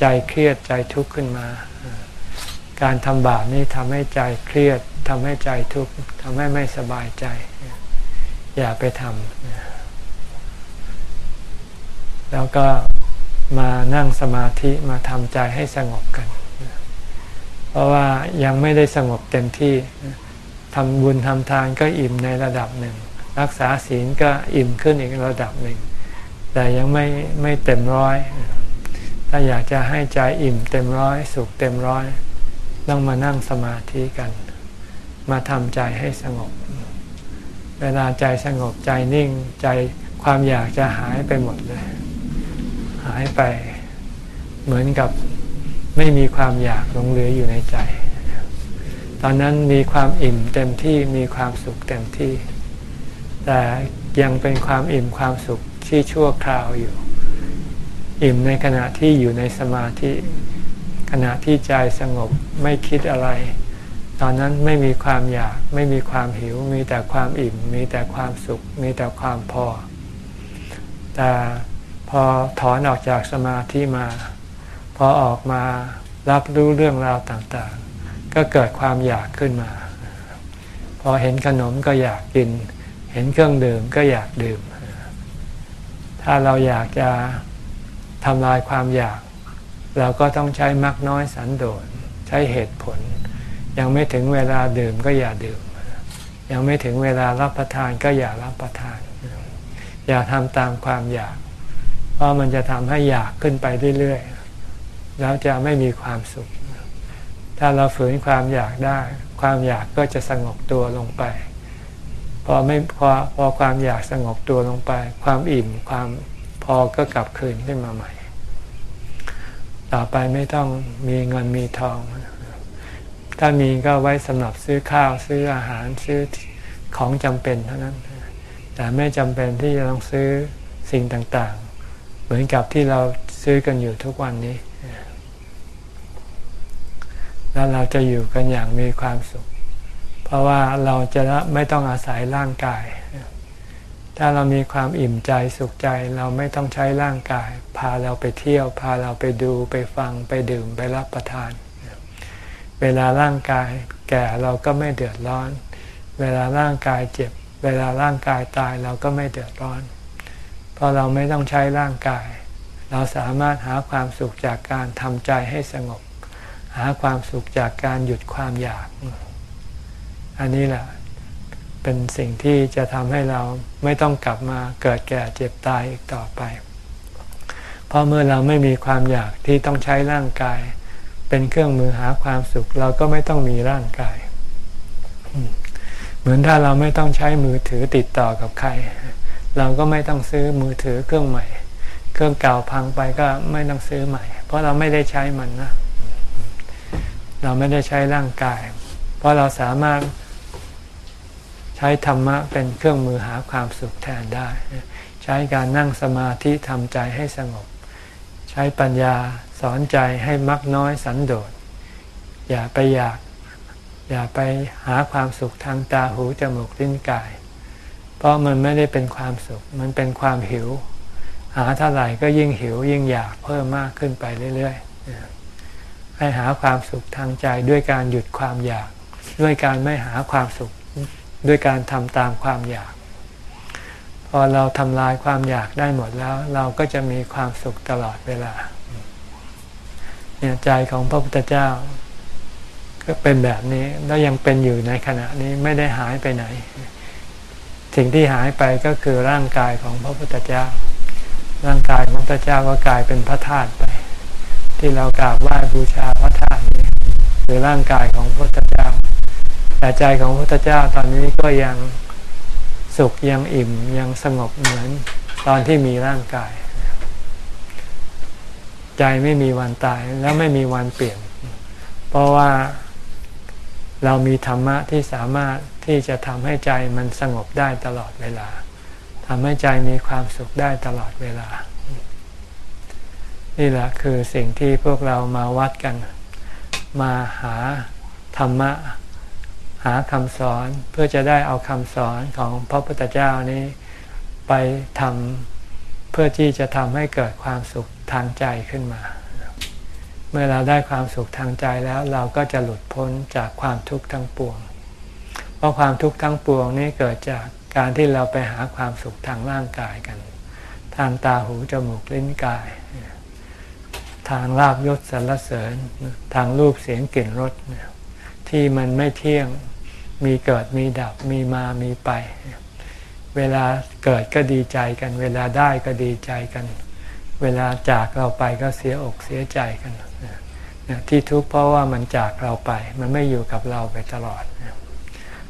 ใจเครียดใจทุกข์ขึ้นมา การทำบาปนี่ทำให้ใจเครียดทำให้ใจทุกข์ทำให้ไม่สบายใจ อย่าไปทำแล้วก็มานั่งสมาธิมาทำใจให้สงบกัน เพราะว่ายังไม่ได้สงบเต็มที่ทำบุญทำทานก็อิ่มในระดับหนึ่ง รักษาศีลก็อิ่มขึ้นอีกระดับหนึ่ง แต่ยังไม่ไม่เต็มร้อย ถ้าอยากจะให้ใจอิ่มเต็มร้อย สุขเต็มร้อย ต้องมานั่งสมาธิกัน มาทำใจให้สงบ เวลาใจสงบใจนิ่งใจความอยากจะหายไปหมดเลย หายไปเหมือนกับ ไม่มีความอยากหลงเหลืออยู่ในใจ ตอนนั้นมีความอิ่มเต็มที่มีความสุขเต็มที่ แต่ยังเป็นความอิ่มความสุขที่ชั่วคราวอยู่ อิ่มในขณะที่อยู่ในสมาธิ ขณะที่ใจสงบไม่คิดอะไร ตอนนั้นไม่มีความอยากไม่มีความหิว มีแต่ความอิ่ม มีแต่ความสุข มีแต่ความพอ แต่พอถอนออกจากสมาธิมา อออกมารับรู้เรื่องราวต่างๆ ก็เกิดความอยากขึ้นมา พอเห็นขนมก็อยากกิน เห็นเครื่องดื่มก็อยากดื่ม ถ้าเราอยากจะทำลายความอยาก เราก็ต้องใช้มักน้อยสันโดษใช้เหตุผล ยังไม่ถึงเวลาดื่มก็อย่าดื่ม ยังไม่ถึงเวลารับประทานก็อย่ารับประทาน อย่าทำตามความอยาก เพราะมันจะทำให้อยากขึ้นไปเรื่อยๆ แล้วจะไม่มีความสุข ถ้าเราฝืนความอยากได้ ความอยากก็จะสงบตัวลงไป พอไม่พอพอความอยากสงบตัวลงไป ความอิ่มความพอก็กลับคืนขึ้นมาใหม่ ต่อไปไม่ต้องมีเงินมีทอง ถ้ามีก็ไว้สำหรับซื้อข้าวซื้ออาหารซื้อของจำเป็นเท่านั้น แต่ไม่จำเป็นที่จะต้องซื้อสิ่งต่างๆ เหมือนกับที่เราซื้อกันอยู่ทุกวันนี้ แล้วเราจะอยู่กันอย่างมีความสุข เพราะว่าเราจะไม่ต้องอาศัยร่างกาย ถ้าเรามีความอิ่มใจสุขใจ เราไม่ต้องใช้ร่างกาย พาเราไปเที่ยว พาเราไปดูไปฟังไปดื่มไปรับประทาน เวลาร่างกายแก่เราก็ไม่เดือดร้อน เวลาร่างกายเจ็บ เวลาร่างกายตายเราก็ไม่เดือดร้อน เพราะเราไม่ต้องใช้ร่างกาย เราสามารถหาความสุขจากการทำใจให้สงบ หาความสุขจากการหยุดความอยาก อันนี้แหละเป็นสิ่งที่จะทำให้เราไม่ต้องกลับมาเกิดแก่เจ็บตายอีกต่อไป เพราะเมื่อเราไม่มีความอยากที่ต้องใช้ร่างกาย เป็นเครื่องมือหาความสุข เราก็ไม่ต้องมีร่างกาย เหมือนถ้าเราไม่ต้องใช้มือถือติดต่อกับใคร เราก็ไม่ต้องซื้อมือถือเครื่องใหม่ เครื่องเก่าพังไปก็ไม่ต้องซื้อใหม่ เพราะเราไม่ได้ใช้มันนะ เราไม่ได้ใช้ร่างกาย เพราะเราสามารถใช้ธรรมะเป็นเครื่องมือหาความสุขแทนได้ ใช้การนั่งสมาธิทำใจให้สงบ ใช้ปัญญาสอนใจให้มักน้อยสันโดษ อย่าไปอยาก อย่าไปหาความสุขทางตาหูจมูกลิ้นกาย เพราะมันไม่ได้เป็นความสุข มันเป็นความหิว หาเท่าไหร่ก็ยิ่งหิวยิ่งอยากเพิ่มมากขึ้นไปเรื่อยๆ ให้หาความสุขทางใจด้วยการหยุดความอยาก ด้วยการไม่หาความสุข ด้วยการทำตามความอยาก พอเราทำลายความอยากได้หมดแล้ว เราก็จะมีความสุขตลอดเวลาเนี่ยใจของพระพุทธเจ้า ก็เป็นแบบนี้แล้วยังเป็นอยู่ในขณะนี้ไม่ได้หายไปไหน สิ่งที่หายไปก็คือร่างกายของพระพุทธเจ้า ร่างกายของพระพุทธเจ้าก็กลายเป็นพระธาตุไป ที่เรากราบไหว้บูชาพระธาตุนี้คือร่างกายของพระพุทธเจ้า แต่ใจของพระพุทธเจ้าตอนนี้ก็ยังสุขยังอิ่มยังสงบเหมือนตอนที่มีร่างกาย ใจไม่มีวันตายและไม่มีวันเปลี่ยน เพราะว่าเรามีธรรมะที่สามารถที่จะทำให้ใจมันสงบได้ตลอดเวลาทำให้ใจมีความสุขได้ตลอดเวลา นี่แหละคือสิ่งที่พวกเรามาวัดกัน มาหาธรรมะ หาคำสอนเพื่อจะได้เอาคำสอนของพระพุทธเจ้านี้ไปทำเพื่อที่จะทำให้เกิดความสุขทางใจขึ้นมา เมื่อเราได้ความสุขทางใจแล้วเราก็จะหลุดพ้นจากความทุกข์ทั้งปวง เพราะความทุกข์ทั้งปวงนี้เกิดจากการที่เราไปหาความสุขทางร่างกายกัน ทางตาหูจมูกลิ้นกาย ทางลาบยศสรรเสริญทางรูปเสียงกลิ่นรสที่มันไม่เที่ยงมีเกิดมีดับมีมามีไป เวลาเกิดก็ดีใจกัน เวลาได้ก็ดีใจกัน เวลาจากเราไปก็เสียอกเสียใจกันที่ทุกข์เพราะว่ามันจากเราไป มันไม่อยู่กับเราไปตลอด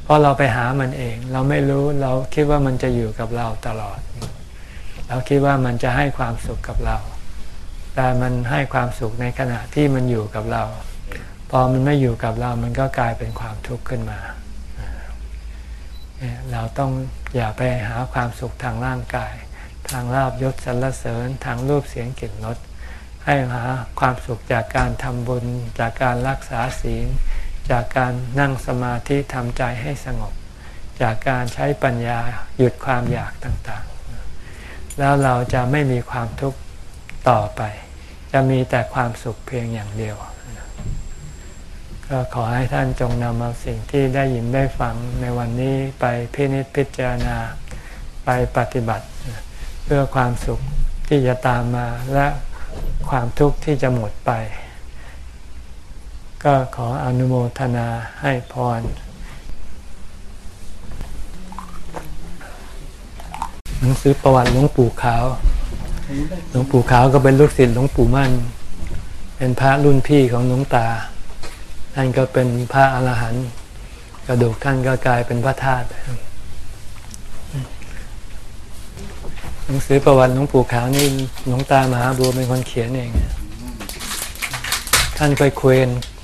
เพราะเราไปหามันเอง เราไม่รู้เราคิดว่ามันจะอยู่กับเราตลอด เราคิดว่ามันจะให้ความสุขกับเรา แต่มันให้ความสุขในขณะที่มันอยู่กับเรา พอมันไม่อยู่กับเรา มันก็กลายเป็นความทุกข์ขึ้นมา เราต้องอย่าไปหาความสุขทางร่างกาย ทางลาบยศสรรเสริญ ทางรูปเสียงกลิ่นรส ให้หาความสุขจากการทำบุญ จากการรักษาศีล จากการนั่งสมาธิทำใจให้สงบ จากการใช้ปัญญาหยุดความอยากต่างๆ แล้วเราจะไม่มีความทุกข์ ต่อไป จะมีแต่ความสุขเพียงอย่างเดียว ก็ขอให้ท่านจงนำเอาสิ่งที่ได้ยินได้ฟังในวันนี้ไปพินิจพิจารณาไปปฏิบัติ เพื่อความสุขที่จะตามมาและความทุกข์ที่จะหมดไป ก็ขออนุโมทนาให้พรหนังสือประวัติหลวงปู่ขาว หลวงปู่ขาวก็เป็นลูกศิษย์หลวงปู่มั่น เป็นพระรุ่นพี่ของหลวงตา ท่านก็เป็นพระอรหันต์กระดูกท่านก็กลายเป็นพระธาตุหนังสือประวัติหลวงปู่ขาวนี่หลวงตามหาบัวเป็นคนเขียนเอง ท่านไปคุย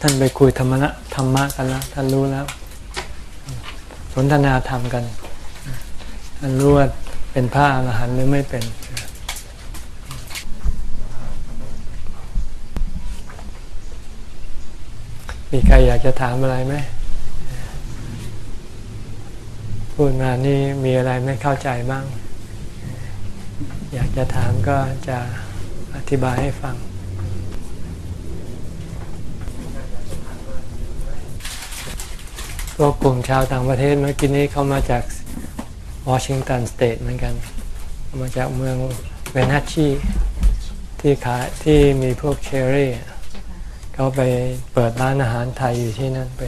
ท่านไปคุยธรรมะธรรมะกันแล้วท่านรู้แล้ว สนทนาธรรมกันท่านรู้ว่าเป็นพระอรหันต์หรือไม่เป็น มีใครอยากจะถามอะไรไหมพูดมานี่มีอะไรไม่เข้าใจบ้าง อยากจะถามก็จะอธิบายให้ฟัง พวกกลุ่มชาวต่างประเทศเมื่อกี้นี้เขามาจากวอชิงตันสเตทเหมือนกัน มาจากเมืองเวนัชชีที่ขายที่มีพวกเชอรี่ เขาไปเปิดร้านอาหารไทยอยู่ที่นั่นไป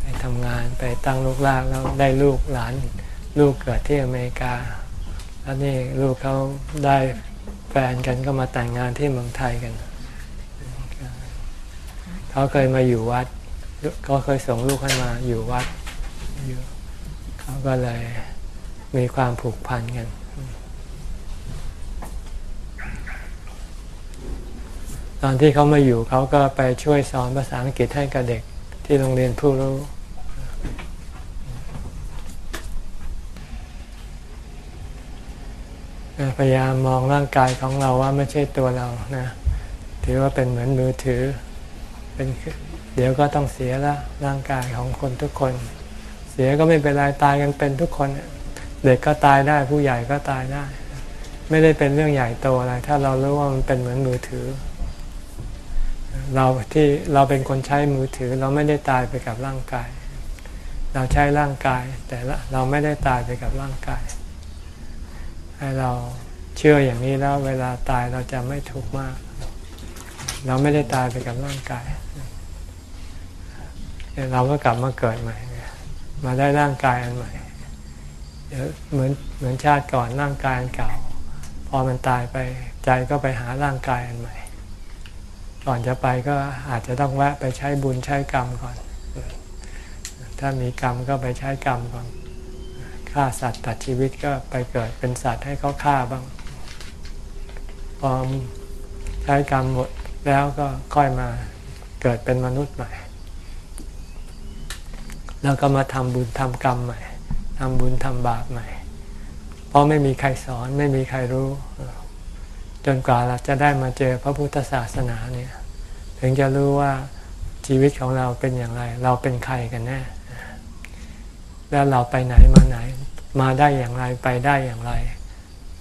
ไปทำงานไปตั้งลูกลากแล้วได้ลูกหลานลูกเกิดที่อเมริกา แล้วนี่ลูกเขาได้แฟนกันก็มาแต่งงานที่เมืองไทยกัน เขาเคยมาอยู่วัด ก็เคยส่งลูกขึ้มาอยู่วัดเขาก็เลยมีความผูกพันกัน ตอนที่เขามาอยู่เขาก็ไปช่วยสอนภาษาอังกฤษให้กับเด็กที่โรงเรียนผู้รู้พยายามมองร่างกายของเราว่าไม่ใช่ตัวเรานะถือว่าเป็นเหมือนมือถือ เป็นเดี๋ยวก็ต้องเสียละร่างกายของคนทุกคน เสียก็ไม่เป็นไรตายกันเป็นทุกคน เด็กก็ตายได้ผู้ใหญ่ก็ตายได้ ไม่ได้เป็นเรื่องใหญ่โตอะไร ถ้าเรารู้ว่ามันเป็นเหมือนมือถือ เราที่เราเป็นคนใช้มือถือ เราไม่ได้ตายไปกับร่างกาย เราใช้ร่างกาย แต่เราไม่ได้ตายไปกับร่างกาย ให้เราเชื่ออย่างนี้แล้วเวลาตายเราจะไม่ทุกข์มาก เราไม่ได้ตายไปกับร่างกายเราก็กลับมาเกิดใหม่ มาได้ร่างกายอันใหม่เดี๋ยวเหมือนเหมือนชาติก่อนร่างกายอันเก่า พอมันตายไปใจก็ไปหาร่างกายอันใหม่ ก่อนจะไปก็อาจจะต้องแวะไปใช้บุญใช้กรรมก่อน ถ้ามีกรรมก็ไปใช้กรรมก่อน ฆ่าสัตว์ตัดชีวิตก็ไปเกิดเป็นสัตว์ให้เขาฆ่าบ้าง พอใช้กรรมหมดแล้วก็ค่อยมาเกิดเป็นมนุษย์ใหม่ แล้วก็มาทำบุญทำกรรมใหม่ทำบุญทำบาปใหม่ เพราะไม่มีใครสอนไม่มีใครรู้ จนกว่าเราจะได้มาเจอพระพุทธศาสนาเนี่ย ถึงจะรู้ว่าชีวิตของเราเป็นอย่างไร เราเป็นใครกันแน่แล้วเราไปไหนมาไหน มาได้อย่างไรไปได้อย่างไร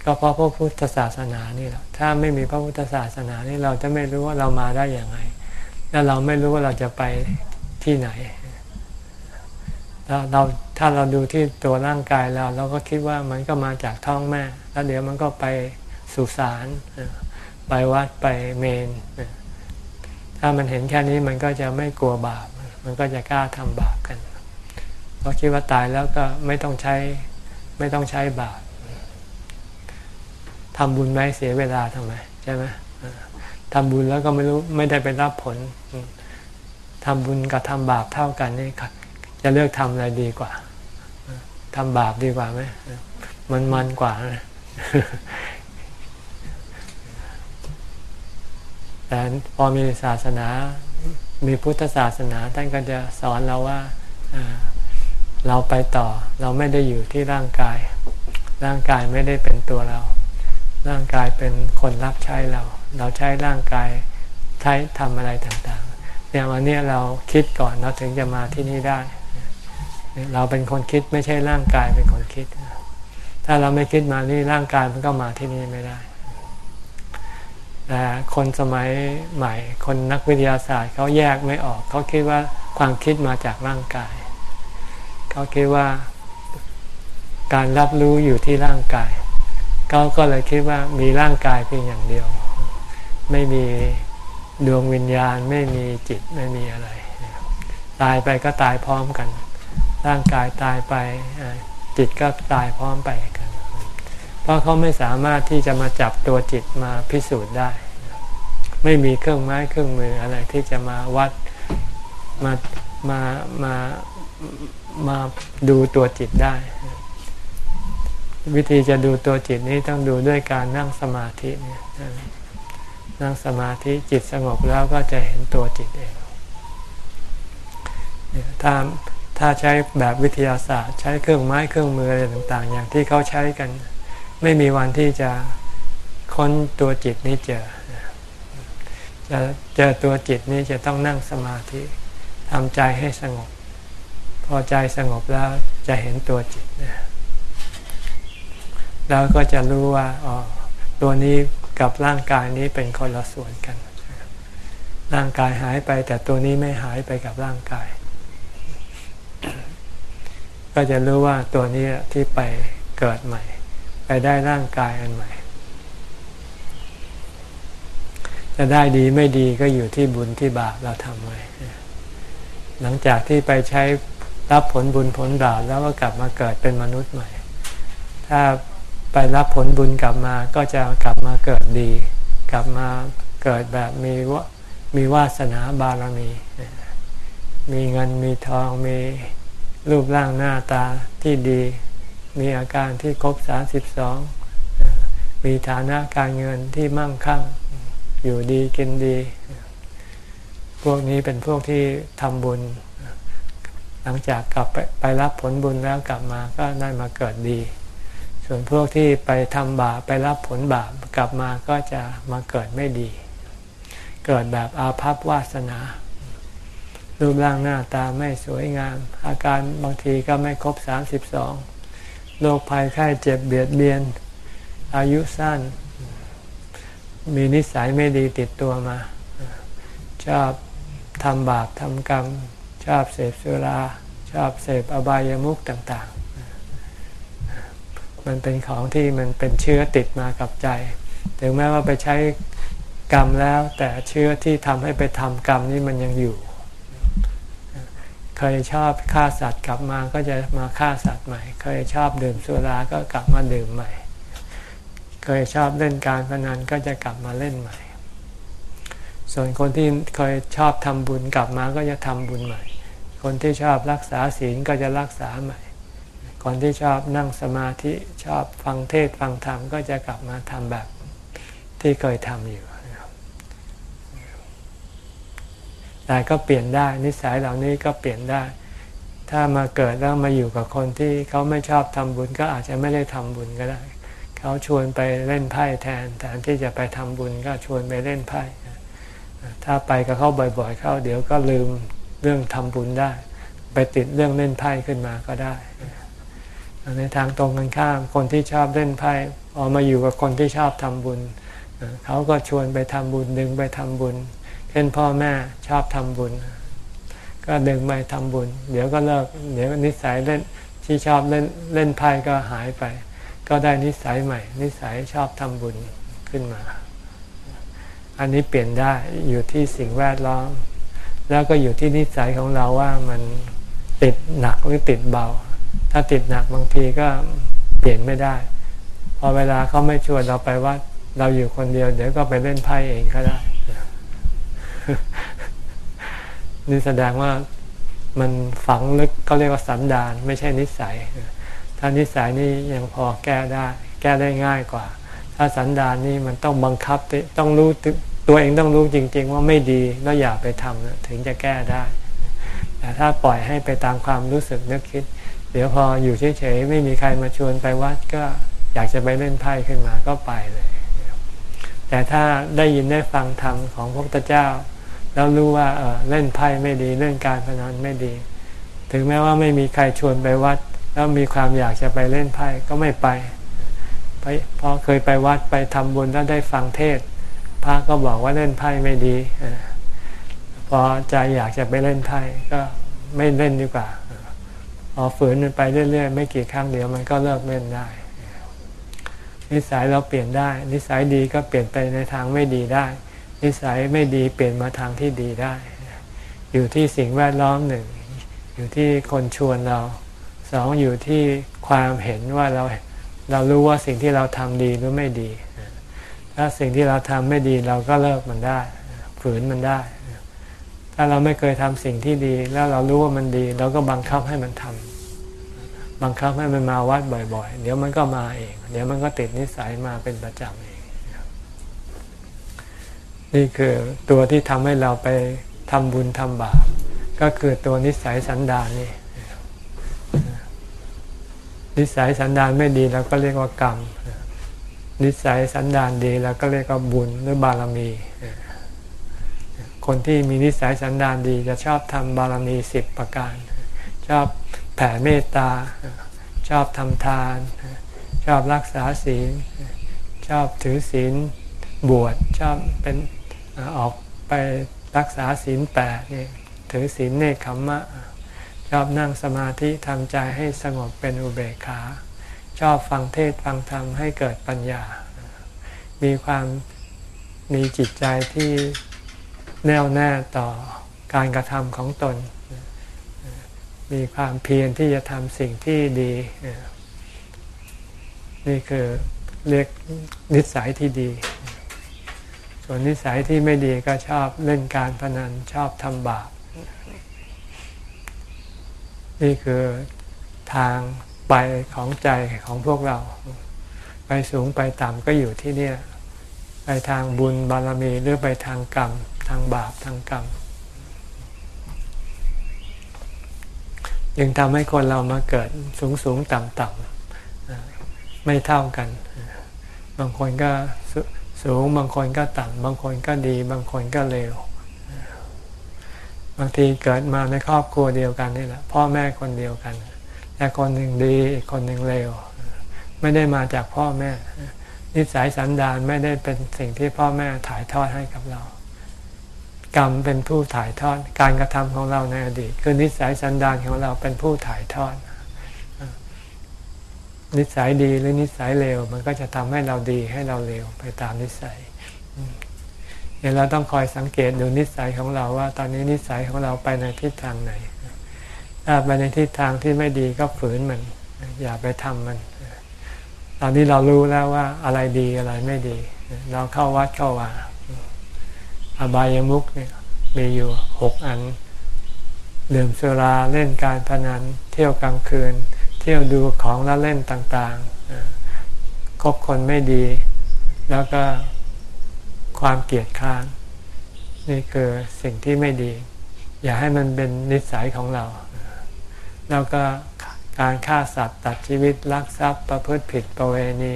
ก็เพราะพระพุทธศาสนานี่แหละถ้าไม่มีพระพุทธศาสนานี่เราจะไม่รู้ว่าเรามาได้อย่างไรและเราไม่รู้ว่าเราจะไปที่ไหนเราถ้าเราดูที่ตัวร่างกายเรา เราก็คิดว่ามันก็มาจากท้องแม่ แล้วเดี๋ยวมันก็ไป สุสานไปวัดไปเมน ถ้ามันเห็นแค่นี้มันก็จะไม่กลัวบาป มันก็จะกล้าทำบาปกัน เพราะคิดว่าตายแล้วก็ไม่ต้องใช้ไม่ต้องใช้บาปทำบุญไหมเสียเวลาทำไมใช่ไหมทำบุญแล้วก็ไม่รู้ไม่ได้ไปรับผลทำบุญกับทำบาปเท่ากันนี่จะเลือกทำอะไรดีกว่าทำบาปดีกว่าไหมมันมันกว่านะ แต่พอมีศาสนา มีพุทธศาสนาท่านก็จะสอนเราว่าเราไปต่อเราไม่ได้อยู่ที่ร่างกาย ร่างกายไม่ได้เป็นตัวเรา ร่างกายเป็นคนรับใช้เรา เราใช้ร่างกายใช้ทำอะไรต่างๆเนี่ยวันนี้เราคิดก่อนเราถึงจะมาที่นี่ได้ เราเป็นคนคิดไม่ใช่ร่างกายเป็นคนคิด ถ้าเราไม่คิดมานี่ร่างกายมันก็มาที่นี่ไม่ได้ แต่คนสมัยใหม่ คนนักวิทยาศาสตร์เขาแยกไม่ออก เขาคิดว่าความคิดมาจากร่างกาย เขาคิดว่าการรับรู้อยู่ที่ร่างกาย เขาก็เลยคิดว่ามีร่างกายเพียงอย่างเดียว ไม่มีดวงวิญญาณไม่มีจิตไม่มีอะไร ตายไปก็ตายพร้อมกัน ร่างกายตายไปจิตก็ตายพร้อมไป เพราะเขาไม่สามารถที่จะมาจับตัวจิตมาพิสูจน์ได้ ไม่มีเครื่องไม้เครื่องมืออะไรที่จะมาวัดมามามามาดูตัวจิตได้ วิธีจะดูตัวจิตนี้ต้องดูด้วยการนั่งสมาธินี่นั่งสมาธิจิตสงบแล้วก็จะเห็นตัวจิตเองถ้าถ้าใช้แบบวิทยาศาสตร์ ใช้เครื่องไม้เครื่องมืออะไรต่าง ๆ อย่างที่เขาใช้กัน ไม่มีวันที่จะค้นตัวจิตนี้เจอ จะเจอตัวจิตนี้จะต้องนั่งสมาธิทำใจให้สงบ พอใจสงบแล้วจะเห็นตัวจิตแล้วก็จะรู้ว่าอ๋อตัวนี้กับร่างกายนี้เป็นคนละส่วนกัน ร่างกายหายไปแต่ตัวนี้ไม่หายไปกับร่างกาย ก็จะรู้ว่าตัวนี้ที่ไปเกิดใหม่ ไปได้ร่างกายอันใหม่ จะได้ดีไม่ดีก็อยู่ที่บุญที่บาปเราทำไว้หลังจากที่ไปใช้รับผลบุญผลบาปแล้วก็กลับมาเกิดเป็นมนุษย์ใหม่ ถ้าไปรับผลบุญกลับมาก็จะกลับมาเกิดดี กลับมาเกิดแบบมีวมีวาสนาบารมี มีเงินมีทองมีรูปร่างหน้าตาที่ดี มีอาการที่ครบสาสิบสองมีฐานะการเงินที่มั่งคั่ง อยู่ดีกินดี พวกนี้เป็นพวกที่ทำบุญ หลังจากกลับไปไปรับผลบุญแล้วกลับมาก็ได้มาเกิดดี ส่วนพวกที่ไปทำบาปไปรับผลบาปกลับมาก็จะมาเกิดไม่ดี เกิดแบบอาภัพวาสนารูปร่างหน้าตาไม่สวยงาม อาการบางทีก็ไม่ครบสามสิบสอง โรคภัยไข้เจ็บเบียดเบียน อายุสั้น มีนิสัยไม่ดีติดตัวมา ชอบทำบาปทำกรรม ชอบเสพสุรา ชอบเสพอบายามุขต่างๆ มันเป็นของที่มันเป็นเชื้อติดมากับใจ ถึงแม้ว่าไปใช้กรรมแล้วแต่เชื้อที่ทำให้ไปทำกรรมนี่มันยังอยู่ เคยชอบฆ่าสัตว์กลับมาก็จะมาฆ่าสัตว์ใหม่ เคยชอบดื่มสุราก็กลับมาดื่มใหม่ เคยชอบเล่นการพนันก็จะกลับมาเล่นใหม่ ส่วนคนที่เคยชอบทำบุญกลับมาก็จะทำบุญใหม่ คนที่ชอบรักษาศีลก็จะรักษาใหม่ คนที่ชอบนั่งสมาธิชอบฟังเทศฟังธรรมก็จะกลับมาทำแบบที่เคยทำอยู่ แต่ก็เปลี่ยนได้นิสัยเหล่านี้ก็เปลี่ยนได้ ถ้ามาเกิดแล้วมาอยู่กับคนที่เขาไม่ชอบทำบุญก็อาจจะไม่ได้ทำบุญก็ได้ เขาชวนไปเล่นไพ่แทนแทนที่จะไปทำบุญก็ชวนไปเล่นไพ่ถ้าไปกับเขาบ่อยๆ เข้า เดี๋ยวก็ลืมเรื่องทำบุญได้ ไปติดเรื่องเล่นไพ่ขึ้นมาก็ได้ ในทางตรงกันข้ามคนที่ชอบเล่นไพ่พอมาอยู่กับคนที่ชอบทำบุญเขาก็ชวนไปทำบุญดึงไปทำบุญ เช่นพ่อแม่ชอบทำบุญ ก็ดึงไปทำบุญ เดี๋ยวก็เลิก เดี๋ยวนิสัยเล่นที่ชอบเล่นเล่นไพ่ก็หายไป ก็ได้นิสัยใหม่ นิสัยชอบทำบุญขึ้นมา อันนี้เปลี่ยนได้อยู่ที่สิ่งแวดล้อม แล้วก็อยู่ที่นิสัยของเราว่ามันติดหนักหรือติดเบา ถ้าติดหนักบางทีก็เปลี่ยนไม่ได้ พอเวลาเขาไม่ชวนเราไปวัดเราอยู่คนเดียว เดี๋ยวก็ไปเล่นไพ่เองก็ได้ นี่แสดงว่ามันฝังลึกเขาเรียกว่าสันดานไม่ใช่นิสัย ถ้านิสัยนี่ยังพอแก้ได้ แก้ได้ง่ายกว่า ถ้าสันดานนี่มันต้องบังคับต้องรู้ตัวเองต้องรู้จริง ๆ ว่าไม่ดีแล้วอย่าไปทำถึงจะแก้ได้ แต่ถ้าปล่อยให้ไปตามความรู้สึกนึกคิด เดี๋ยวพออยู่เฉยๆไม่มีใครมาชวนไปวัดก็อยากจะไปเล่นไพ่ขึ้นมาก็ไปเลย แต่ถ้าได้ยินได้ฟังธรรมของพระพุทธเจ้า แล้วรู้ว่าเเล่นไพ่ไม่ดีเล่นการพนันไม่ดี ถึงแม้ว่าไม่มีใครชวนไปวัด แล้วมีความอยากจะไปเล่นไพ่ก็ไม่ไปไปพอเคยไปวัดไปทำบุญแล้วได้ฟังเทศ พระก็บอกว่าเล่นไพ่ไม่ดีพอใจอยากจะไปเล่นไพ่ก็ไม่เล่นดีกว่าพอฝืนมันไปเรื่อยๆไม่กี่ครั้งเดียวมันก็เลิกเล่นได้ นิสัยเราเปลี่ยนได้ นิสัยดีก็เปลี่ยนไปในทางไม่ดีได้ นิสัยไม่ดีเปลี่ยนมาทางที่ดีได้ อยู่ที่สิ่งแวดล้อมหนึ่ง อยู่ที่คนชวนเราสองอยู่ที่ความเห็นว่าเราเรารู้ว่าสิ่งที่เราทำดีหรือไม่ดี ถ้าสิ่งที่เราทำไม่ดีเราก็เลิกมันได้ ฝืนมันได้ ถ้าเราไม่เคยทำสิ่งที่ดี แล้วเรารู้ว่ามันดี เราก็บังคับให้มันทำบังคับให้มันมาวัดบ่อย ๆ เดี๋ยวมันก็มาเอง เดี๋ยวมันก็ติดนิสัยมาเป็นประจำเอง นี่คือตัวที่ทำให้เราไปทำบุญทำบาปก็คือตัวนิสัยสันดานนี่นิสัยสันดานไม่ดีเราก็เรียกว่ากรรม นิสัยสันดานดีเราก็เรียกว่าบุญหรือบารมี คนที่มีนิสัยสันดานดีจะชอบทำบารมีสิบประการ ชอบแผ่เมตตา ชอบทำทาน ชอบรักษาศีล ชอบถือศีลบวชชอบเป็น ออกไปรักษาศีลแปดนี่ถือศีลเนคขมมะ ชอบนั่งสมาธิทำใจให้สงบเป็นอุเบกขา ชอบฟังเทศฟังธรรมให้เกิดปัญญา มีความมีจิตใจที่แน่วแน่ต่อการกระทำของตน มีความเพียรที่จะทำสิ่งที่ดี นี่คือเรียกนิสัยที่ดี ส่วนนิสัยที่ไม่ดีก็ชอบเล่นการพนันชอบทำบาป นี่คือทางไปของใจของพวกเรา ไปสูงไปต่ำก็อยู่ที่นี่ไปทางบุญบารมีหรือไปทางกรรม ทางบาปทางกรรมยังทำให้คนเรามาเกิดสูงสูงต่ำต่ำไม่เท่ากัน บางคนก็ สูงบางคนก็ต่ำบางคนก็ดี บางคนก็เลวบางทีเกิดมาในครอบครัวเดียวกันนี่แหละพ่อแม่คนเดียวกัน แต่คนหนึ่งดีอีกคนหนึ่งเลวไม่ได้มาจากพ่อแม่ นิสัยสันดานไม่ได้เป็นสิ่งที่พ่อแม่ถ่ายทอดให้กับเรา กรรมเป็นผู้ถ่ายทอด การกระทำของเราในอดีตคือนิสัยสันดานของเราเป็นผู้ถ่ายทอด นิสัยดีหรือนิสัยเลวมันก็จะทำให้เราดีให้เราเลวไปตามนิสัยเดี๋ยวเราต้องคอยสังเกตดูนิสัยของเราว่า ตอนนี้นิสัยของเราไปในทิศทางไหน ถ้าไปในทิศทางที่ไม่ดีก็ฝืนมัน อย่าไปทำมัน ตอนนี้เรารู้แล้วว่าอะไรดีอะไรไม่ดี เราเข้าวัดเข้าว่าอบายามุกเนี่ยมีอยู่หกอันดื่มสุราเล่นการพนันเที่ยวกลางคืน เที่ยวดูของละเล่นต่างๆคบคนไม่ดี แล้วก็ความเกลียดค้านนี่คือสิ่งที่ไม่ดี อย่าให้มันเป็นนิสัยของเรา แล้วก็การฆ่าสัตว์ตัดชีวิตลักทรัพย์ประพฤติผิดประเวณี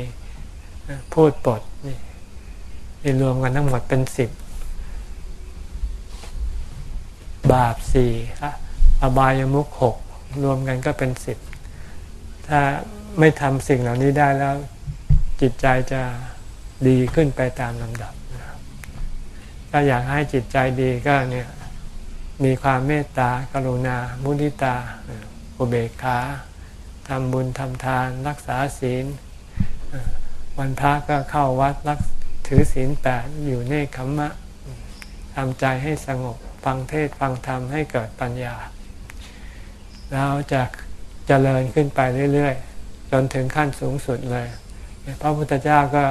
พูดปดนี่รวมกันทั้งหมดเป็นสิบบาปสี่อบายมุขหกรวมกันก็เป็นสิบ ถ้าไม่ทำสิ่งเหล่านี้ได้แล้วจิตใจจะดีขึ้นไปตามลำดับ ถ้าอยากให้จิตใจดีก็เนี่ยมีความเมตตากรุณา มุทิตา อุเบกขาทำบุญทำทาน รักษาศีล วันพระก็เข้าวัดรักถือศีลแปดอยู่ในคัมมะทำใจให้สงบฟังเทศฟังธรรมให้เกิดปัญญา แล้วจะ เจริญขึ้นไปเรื่อยๆ จนถึงขั้นสูงสุดเลย พระพุทธเจ้าก็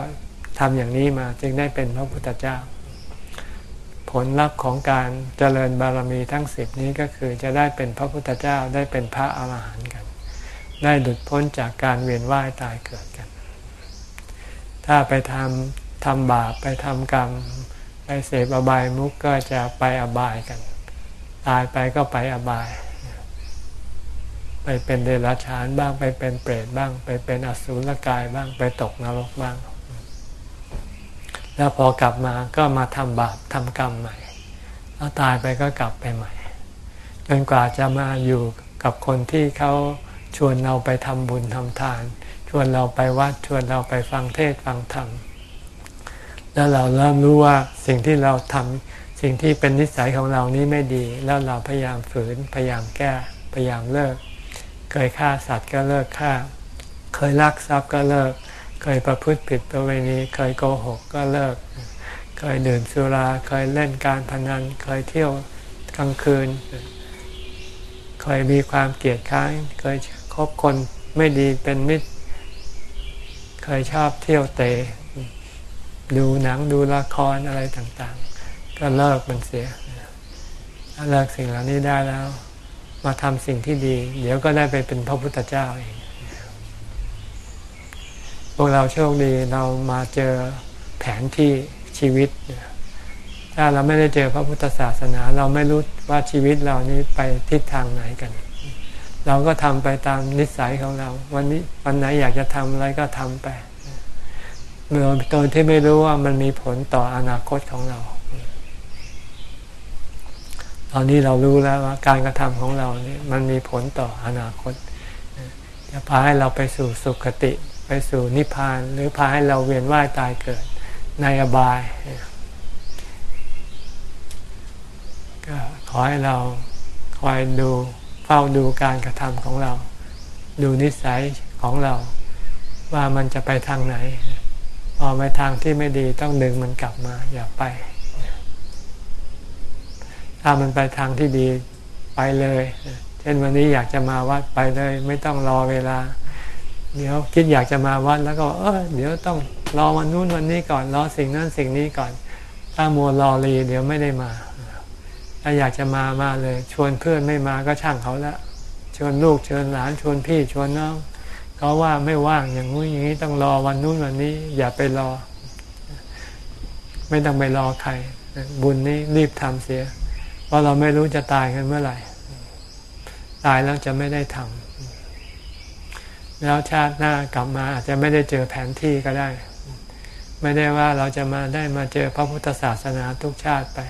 ทำอย่างนี้มาจึงได้เป็นพระพุทธเจ้า ผลลัพธ์ของการเจริญบารมีทั้งสิบนี้ก็คือจะได้เป็นพระพุทธเจ้าได้เป็นพระอาหารหันต์กัน ได้หลุดพ้นจากการเวียนว่ายตายเกิดกัน ถ้าไปทำทำบาปไปทำกรรม ไปเสพอบายมุกก็จะไปอบายกัน ตายไปก็ไปอบาย ไปเป็นเดรัจฉานบ้างไปเป็นเปรตบ้าง ไปเป็นอสุรกายบ้างไปตกนรกบ้าง แล้วพอกลับมาก็มาทำบาปทำกรรมใหม่แล้วตายไปก็กลับไปใหม่จนกว่าจะมาอยู่กับคนที่เขาชวนเราไปทำบุญทำทาน ชวนเราไปวัดชวนเราไปฟังเทศฟังธรรมแล้วเราเริ่มรู้ว่าสิ่งที่เราทำสิ่งที่เป็นนิสัยของเรานี้ไม่ดี แล้วเราพยายามฝืนพยายามแก้พยายามเลิก เคยฆ่าสัตว์ก็เลิกฆ่า เคยลักทรัพย์ก็เลิก เคยประพฤติผิดประเวณีเคยโกหกก็เลิก เคยดื่มสุรา เคยเล่นการพนัน เคยเที่ยวกลางคืน เคยมีความเกลียดค้าน เคยคบคนไม่ดีเป็นมิตร เคยชอบเที่ยวเตะดูหนังดูละครอะไรต่างๆ ก็เลิกมันเสียถ้าเลิกสิ่งเหล่านี้ได้แล้ว มาทำสิ่งที่ดี เดี๋ยวก็ได้ไปเป็นพระพุทธเจ้าเองพวกเราโชคดีเรามาเจอแผนที่ชีวิต ถ้าเราไม่ได้เจอพระพุทธศาสนา เราไม่รู้ว่าชีวิตเรานี้ไปทิศทางไหนกัน เราก็ทำไปตามนิสัยของเรา วันนี้วันไหนอยากจะทำอะไรก็ทำไปโดยที่ไม่รู้ว่ามันมีผลต่ออนาคตของเรา ตอนนี้เรารู้แล้วว่าการกระทำของเรานี่มันมีผลต่ออนาคต จะพาให้เราไปสู่สุคติ ไปสู่นิพพาน หรือพาให้เราเวียนว่ายตายเกิดในอบาย ก็ขอให้เราคอยดูเฝ้าดูการกระทำของเรา ดูนิสัยของเรา ว่ามันจะไปทางไหน พอไปทางที่ไม่ดีต้องดึงมันกลับมาอย่าไป ถ้ามันไปทางที่ดีไปเลย เช่นวันนี้อยากจะมาวัดไปเลย ไม่ต้องรอเวลา เดี๋ยวคิดอยากจะมาวัดแล้วก็เออเดี๋ยวต้องรอวันนู้นวันนี้ก่อนรอสิ่งนั้นสิ่งนี้ก่อน ถ้ามัวรอรีเดี๋ยวไม่ได้มาถ้าอยากจะมามาเลย ชวนเพื่อนไม่มาก็ช่างเขาละชวนลูกชวนหลานชวนพี่ชวนน้องเขาว่าไม่ว่างอย่างนู้นอย่างนี้ต้องรอวันนู้นวันนี้ อย่าไปรอ ไม่ต้องไปรอใคร บุญนี้รีบทำเสีย เพราะเราไม่รู้จะตายกันเมื่อไหร่ ตายแล้วจะไม่ได้ทำแล้วชาติหน้ากลับมาอาจจะไม่ได้เจอแผนที่ก็ได้ ไม่ได้ว่าเราจะมาได้มาเจอพระพุทธศาสนาทุกชาติไป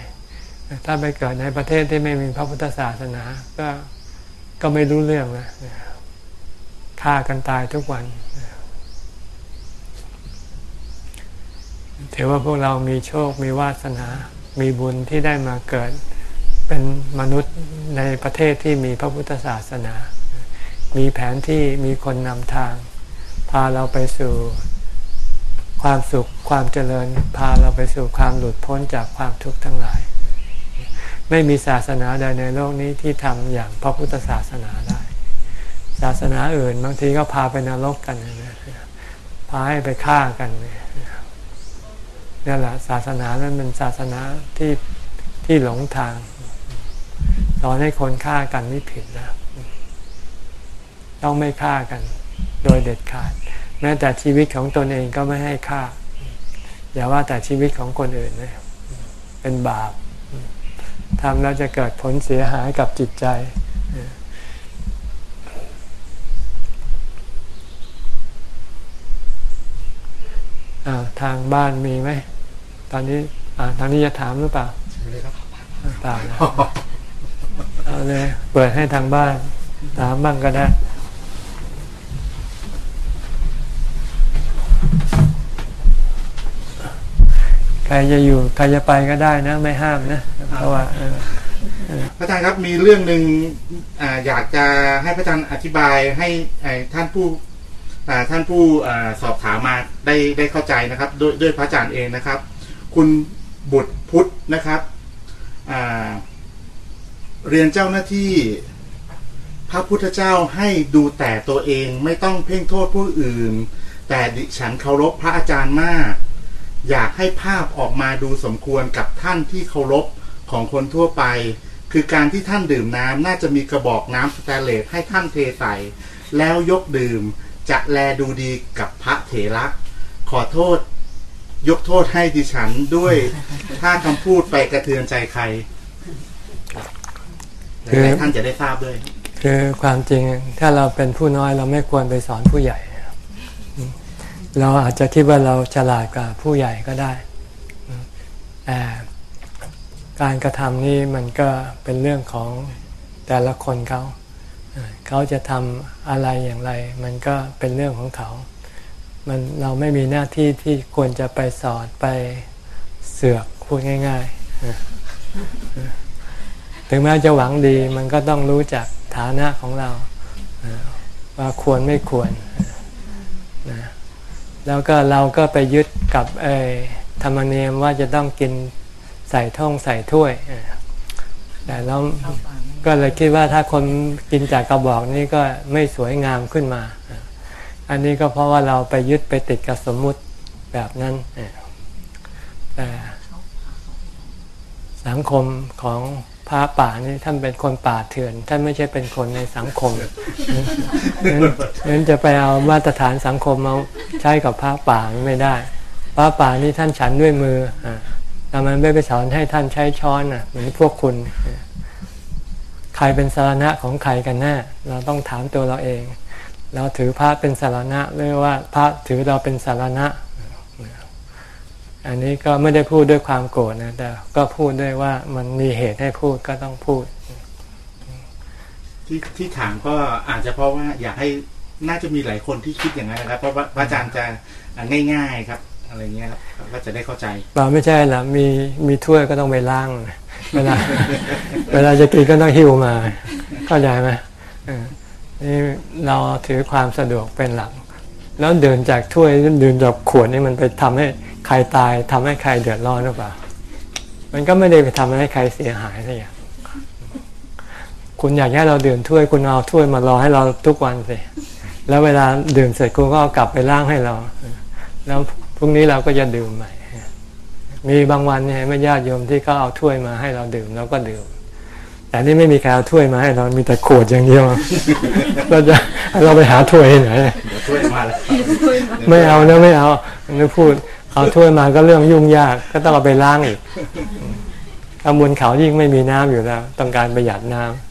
ถ้าไปเกิดในประเทศที่ไม่มีพระพุทธศาสนา ก็ก็ไม่รู้เรื่องนะฆ่ากันตายทุกวันถือว่าพวกเรามีโชค มีวาสนา มีบุญที่ได้มาเกิด เป็นมนุษย์ในประเทศที่มีพระพุทธศาสนา มีแผนที่มีคนนำทาง พาเราไปสู่ความสุขความเจริญ พาเราไปสู่ความหลุดพ้นจากความทุกข์ทั้งหลาย ไม่มีศาสนาใดในโลกนี้ที่ทำอย่างพระพุทธศาสนาได้ ศาสนาอื่นบางทีก็พาไปนรกกันนะพาให้ไปฆ่ากันนี่แหละศาสนานั้นเป็นศาสนาที่ที่หลงทาง อนให้คนฆ่ากันนี่ผิดนะ ต้องไม่ฆ่ากัน โดยเด็ดขาด แม้แต่ชีวิตของตนเองก็ไม่ให้ฆ่า อย่าว่าแต่ชีวิตของคนอื่นเลยเป็นบาปทำแล้วจะเกิดผลเสียหายกับจิตใจ ทางบ้านมีไหม ตอนนี้ทางนี้จะถามหรือเปล่าเปล่า เอาเลยเปิดให้ทางบ้าน ถามบ้างก็ได้ใครจะอยู่ใครจะไปก็ได้นะ ไม่ห้ามนะเพราะว่าพระอาจารย์ครับมีเรื่องหนึ่งออยากจะให้พระอาจารย์อธิบายให้ท่านผู้ท่านผู้สอบถามมาได้ได้เข้าใจนะครับ ด้วยด้วยพระอาจารย์เองนะครับ คุณบุตรพุทธนะครับ เรียนเจ้าหน้าที่ พระพุทธเจ้าให้ดูแต่ตัวเองไม่ต้องเพ่งโทษผู้อื่น แต่ดิฉันเคารพพระอาจารย์มาก อยากให้ภาพออกมาดูสมควรกับท่านที่เคารพของคนทั่วไป คือการที่ท่านดื่มน้ำน่าจะมีกระบอกน้ำสแตนเลสให้ท่านเทใส่แล้วยกดื่มจะแลดูดีกับพระเถระขอโทษ ยกโทษให้ดิฉันด้วย ถ้าคำพูดไปกระเทือนใจใคร คือแต่ท่านจะได้ทราบด้วย คือความจริงถ้าเราเป็นผู้น้อยเราไม่ควรไปสอนผู้ใหญ่ เราอาจจะคิดว่าเราฉลาดกว่าผู้ใหญ่ก็ได้แต่การกระทำนี่มันก็เป็นเรื่องของแต่ละคนเขา เขาจะทำอะไรอย่างไร มันก็เป็นเรื่องของเขา มันเราไม่มีหน้าที่ที่ควรจะไปสอนไปเสือกพูดง่าย ๆ ถึงแม้จะหวังดีมันก็ต้องรู้จักฐานะของเราว่าควรไม่ควรนะแล้วก็เราก็ไปยึดกับไอ้ธรรมเนียมว่าจะต้องกินใส่ท่องใส่ถ้วยแต่เราก็เลยคิดว่าถ้าคนกินจากกระบอกนี้ก็ไม่สวยงามขึ้นมา อันนี้ก็เพราะว่าเราไปยึดไปติดกับสมมุติแบบนั้นแต่สังคมของ พระป่านี่ท่านเป็นคนป่าเถื่อน ท่านไม่ใช่เป็นคนในสังคมนั้นจะไปเอามาตรฐานสังคมมาใช้กับพระป่าไม่ได้ พระป่านี่ท่านฉันด้วยมือแต่มันไม่ไปสอนให้ท่านใช้ช้อนอะเหมือนพวกคุณ ใครเป็นสารณะของใครกันแน่เราต้องถามตัวเราเอง เราถือพระเป็นสารณะหรือว่าพระถือเราเป็นสารณะ อันนี้ก็ไม่ได้พูดด้วยความโกรธนะแต่ก็พูดด้วยว่ามันมีเหตุให้พูดก็ต้องพูด ที่ที่ถามก็อาจจะเพราะว่าอยากให้น่าจะมีหลายคนที่คิดอย่างนั้นนะครับ เพราะว่าพระอาจารย์จะง่าย ๆครับ อะไรเงี้ยครับก็จะได้เข้าใจเราไม่ใช่ละมีมีถ้วยก็ต้องไปล้างเวลาเวลาจะกินก็ต้องหิวมา เข้าใจไหมเออนี่เราถือความสะดวกเป็นหลัก แล้วเดินจากถ้วยเดินจากขวดนี่มันไปทำให้ใครตายทำให้ใครเดือดร้อนหรือเปล่า มันก็ไม่ได้ไปทำให้ใครเสียหายสักอย่างคุณอยากให้เราดื่มถ้วยคุณเอาถ้วยมารอให้เราทุกวันสิแล้วเวลาดื่มเสร็จคุณก็เอากลับไปล้างให้เรา แล้วพรุ่งนี้เราก็จะดื่มใหม่ มีบางวันเนี่ยไม่ญาติโยมที่เขาเอาถ้วยมาให้เราดื่มเราก็ดื่ม แต่นี่ไม่มีใครเอาถ้วยมาให้เรา มีแต่ขวดอย่างเดียว เราจะเราไปหาถ้วยที่ไหนเดี๋ยวช่วยมาแล้วไม่เอานะไม่เอาไม่พูด เอาถ้วยมาก็เรื่องยุ่งยาก ก็ต้องเอาไปล้างอีกตำบลเขายิ่งไม่มีน้ำอยู่แล้ว ต้องการประหยัดน้ำ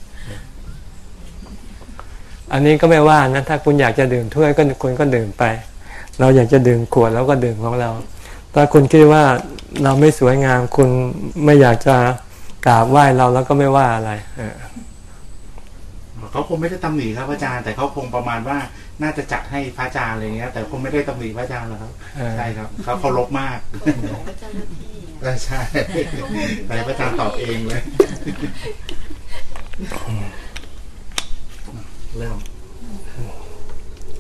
อันนี้ก็ไม่ว่านะ ถ้าคุณอยากจะดื่มถ้วยก็คุณก็ดื่มไป เราอยากจะดื่มขวดแล้วก็ดื่มของเรา ถ้าคุณคิดว่าเราไม่สวยงามคุณไม่อยากจะ กราบไหว้เราแล้วก็ไม่ว่าอะไรเออเขาคงไม่ได้ตำหนิครับพระอาจารย์ แต่เขาคงประมาณว่าน่าจะจัดให้พระอาจารย์อะไรเงี้ย แต่คงไม่ได้ตำหนิพระอาจารย์หรอกครับเออใช่ครับเขาเคารพมากก็เจ้าหน้าที่ใช่ใช่แต่พระอาจารย์ตอบเองเลยเริ่ม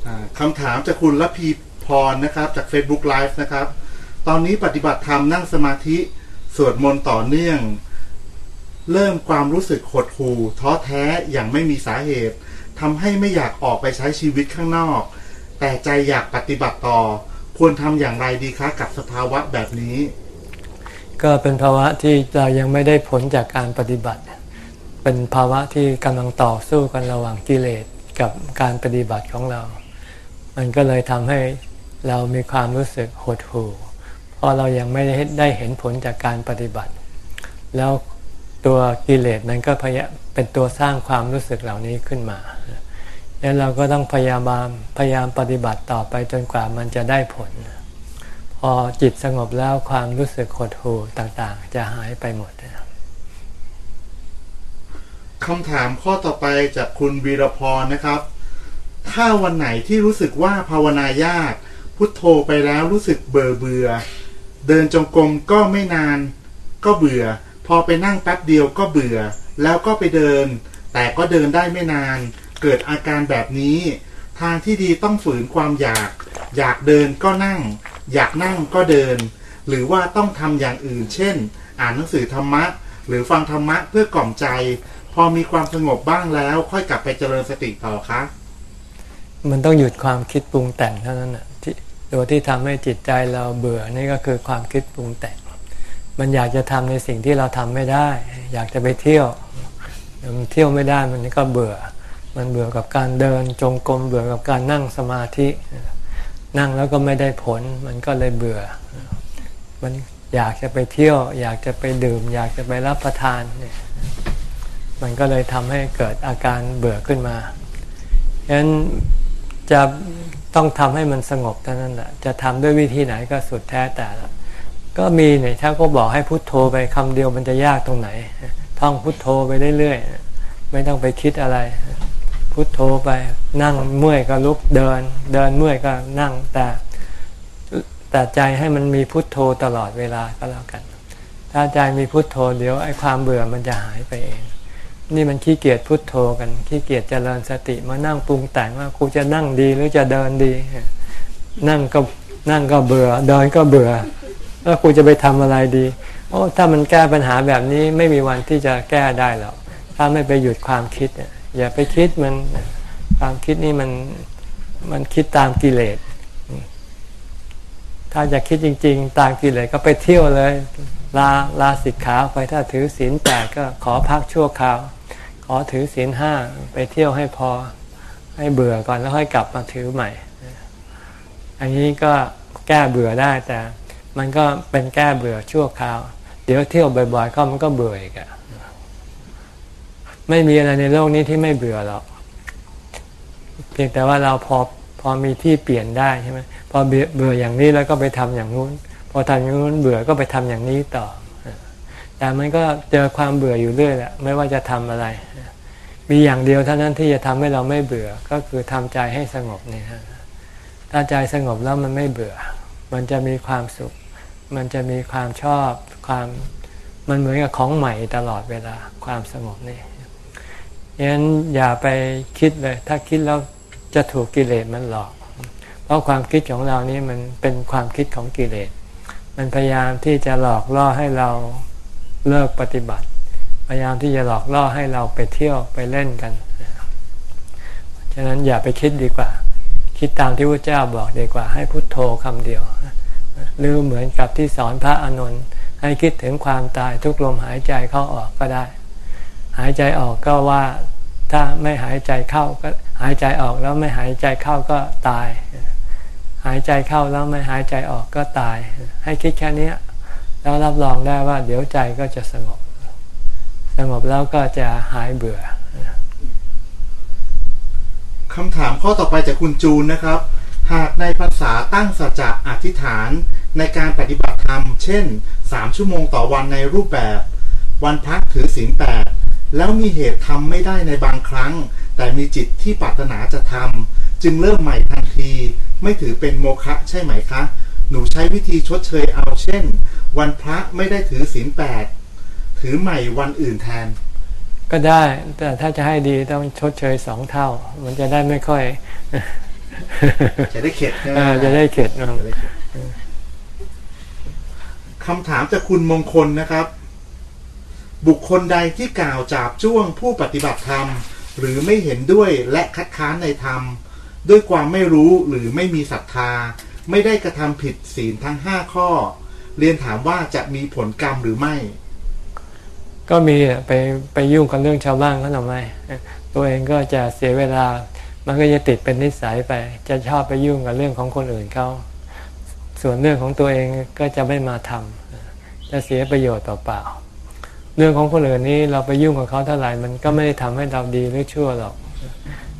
อ่าคำถามจากคุณละพีพรนะครับ จาก Facebook Live นะครับ ตอนนี้ปฏิบัติธรรมนั่งสมาธิ สวดมนต์ต่อเนื่อง เริ่มความรู้สึกหดหู่ท้อแท้อย่างไม่มีสาเหตุทำให้ไม่อยากออกไปใช้ชีวิตข้างนอก แต่ใจอยากปฏิบัติต่อ ควรทำอย่างไรดีคะกับสภาวะแบบนี้ ก็เป็นภาวะที่เรายังไม่ได้ผลจากการปฏิบัติ เป็นภาวะที่กำลังต่อสู้กันระหว่างกิเลสกับการปฏิบัติของเรา มันก็เลยทำให้เรามีความรู้สึกหดหู่ เพราะเรายังไม่ได้ได้เห็นผลจากการปฏิบัติ แล้ว ตัวกิเลสมันก็พยาเป็นตัวสร้างความรู้สึกเหล่านี้ขึ้นมาดังนั้นเราก็ต้องพยายามพยายามปฏิบัติต่อไปจนกว่ามันจะได้ผล พอจิตสงบแล้วความรู้สึกหดหู่ต่างๆ จะหายไปหมดครับคำถามข้อต่อไปจากคุณวีรพรนะครับ ถ้าวันไหนที่รู้สึกว่าภาวนายาก พุทโธไปแล้วรู้สึกเบื่อเบื่อ เดินจงกรมก็ไม่นานก็เบื่อ พอไปนั่งแป๊บเดียวก็เบื่อ แล้วก็ไปเดิน แต่ก็เดินได้ไม่นาน เกิดอาการแบบนี้ ทางที่ดีต้องฝืนความอยาก อยากเดินก็นั่ง อยากนั่งก็เดิน หรือว่าต้องทำอย่างอื่น เช่น อ่านหนังสือธรรมะ หรือฟังธรรมะเพื่อกล่อมใจ พอมีความสงบบ้างแล้ว ค่อยกลับไปเจริญสติต่อคะมันต้องหยุดความคิดปรุงแต่งเท่านั้นนะที่ตัวที่ทำให้จิตใจเราเบื่อนี่ก็คือความคิดปรุงแต่ง มันอยากจะทำในสิ่งที่เราทำไม่ได้ อยากจะไปเที่ยวมันเที่ยวไม่ได้มันก็เบื่อ มันเบื่อกับการเดินจงกรมเบื่อกับการนั่งสมาธิ นั่งแล้วก็ไม่ได้ผล มันก็เลยเบื่อ มันอยากจะไปเที่ยว อยากจะไปดื่ม อยากจะไปรับประทานเนี่ยมันก็เลยทำให้เกิดอาการเบื่อขึ้นมาฉะนั้นจะต้องทำให้มันสงบเท่านั้นแหละ จะทำด้วยวิธีไหนก็สุดแท้แต่ละ ก็มีเนี่ยถ้าก็บอกให้พุโทโธไปคำเดียวมันจะยากตรงไหน ท่องพุโทโธไปเรื่อยๆ ไม่ต้องไปคิดอะไร พุโทโธไปนั่งเมื่อยก็ลุกเดิน เดินเมื่อยก็นั่งแต่แต่ใจให้มันมีพุโทโธตลอดเวลาก็แล้วกัน ถ้าใจมีพุโทโธเดี๋ยวไอ้ความเบื่อมันจะหายไปเอง นี่มันขี้เกียจพุทโธกันขี้เกียจเจริญสติมานั่งปรุงแต่งว่ากูจะนั่งดีหรือจะเดินดี นั่งก็นั่งก็เบื่อเดินก็เบื่อ แล้วกูจะไปทำอะไรดีโอ้ถ้ามันแก้ปัญหาแบบนี้ไม่มีวันที่จะแก้ได้หรอกถ้าไม่ไปหยุดความคิดอย่าไปคิดมันความคิดนี่มันมันคิดตามกิเลส ถ้าจะคิดจริง ๆ ตามกิเลสก็ไปเที่ยวเลย ลาลาสิกขาไปถ้าถือศีลแปดก็ขอพักชั่วคราว ขอถือศีลห้าไปเที่ยวให้พอให้เบื่อก่อนแล้วค่อยกลับมาถือใหม่ อันนี้ก็แก้เบื่อได้แต่ มันก็เป็นแก้เบื่อชั่วคราว เดี๋ยวเที่ยวบ่อยๆก็มันก็เบื่ออีกอะไม่มีอะไรในโลกนี้ที่ไม่เบื่อหรอกเพียงแต่ว่าเราพอพอมีที่เปลี่ยนได้ใช่ไหมพอเบื่ออย่างนี้แล้วก็ไปทำอย่างนู้น พอทำอย่างนู้นเบื่อก็ไปทำอย่างนี้ต่อ แต่มันก็เจอความเบื่ออยู่เรื่อยแหละไม่ว่าจะทำอะไร มีอย่างเดียวเท่านั้นที่จะทำให้เราไม่เบื่อก็คือทำใจให้สงบนี่ฮะถ้าใจสงบแล้วมันไม่เบื่อ มันจะมีความสุข มันจะมีความชอบความมันเหมือนกับของใหม่ตลอดเวลาความสงบนี่ยันอย่าไปคิดเลย ถ้าคิดแล้วจะถูกกิเลสมันหลอก เพราะความคิดของเรานี่มันเป็นความคิดของกิเลส มันพยายามที่จะหลอกล่อให้เราเลิกปฏิบัติ พยายามที่จะหลอกล่อให้เราไปเที่ยวไปเล่นกัน ฉะนั้นอย่าไปคิดดีกว่า คิดตามที่พระเจ้าบอกดีกว่า ให้พุโทโธคำเดียว หรือเหมือนกับที่สอนพระอานนท์ให้คิดถึงความตายทุกลมหายใจเข้าออกก็ได้ หายใจออกก็ว่าถ้าไม่หายใจเข้าก็หายใจออกแล้วไม่หายใจเข้าก็ตาย หายใจเข้าแล้วไม่หายใจออกก็ตาย ให้คิดแค่นี้แล้วรับรองได้ว่า เดี๋ยวใจก็จะสงบ สงบแล้วก็จะหายเบื่อคำถามข้อต่อไปจากคุณจูนนะครับ หากในภาษาตั้งสัจจะอธิษฐานในการปฏิบัติธรรม เช่นสามชั่วโมงต่อวันในรูปแบบ วันพักถือศีลแปดแล้วมีเหตุทำไม่ได้ในบางครั้ง แต่มีจิตที่ปรารถนาจะทำจึงเริ่มใหม่ทันที ไม่ถือเป็นโมฆะใช่ไหมคะ หนูใช้วิธีชดเชยเอาเช่น วันพระไม่ได้ถือศีลแปดถือใหม่วันอื่นแทน ก็ได้แต่ถ้าจะให้ดีต้องชดเชยสองเท่า มันจะได้ไม่ค่อย จะได้เข็ดจะได้เข็ดคำถามจากคุณมงคลนะครับ บุคคลใดที่กล่าวจาบจ้วงผู้ปฏิบัติธรรม หรือไม่เห็นด้วยและคัดค้านในธรรม ด้วยความไม่รู้หรือไม่มีศรัทธา ไม่ได้กระทำผิดศีลทั้งห้าข้อ เรียนถามว่าจะมีผลกรรมหรือไม่ ก็มีไปไปยุ่งกับเรื่องชาวบ้านเขาทำไมตัวเองก็จะเสียเวลา มันก็จะติดเป็นนิสัยไป จะชอบไปยุ่งกับเรื่องของคนอื่นเขาส่วนเรื่องของตัวเองก็จะไม่มาทำจะเสียประโยชน์เปล่าๆเรื่องของคนอื่นนี้เราไปยุ่งกับเขาเท่าไหร่มันก็ไม่ได้ทำให้เราดีหรือชั่วหรอก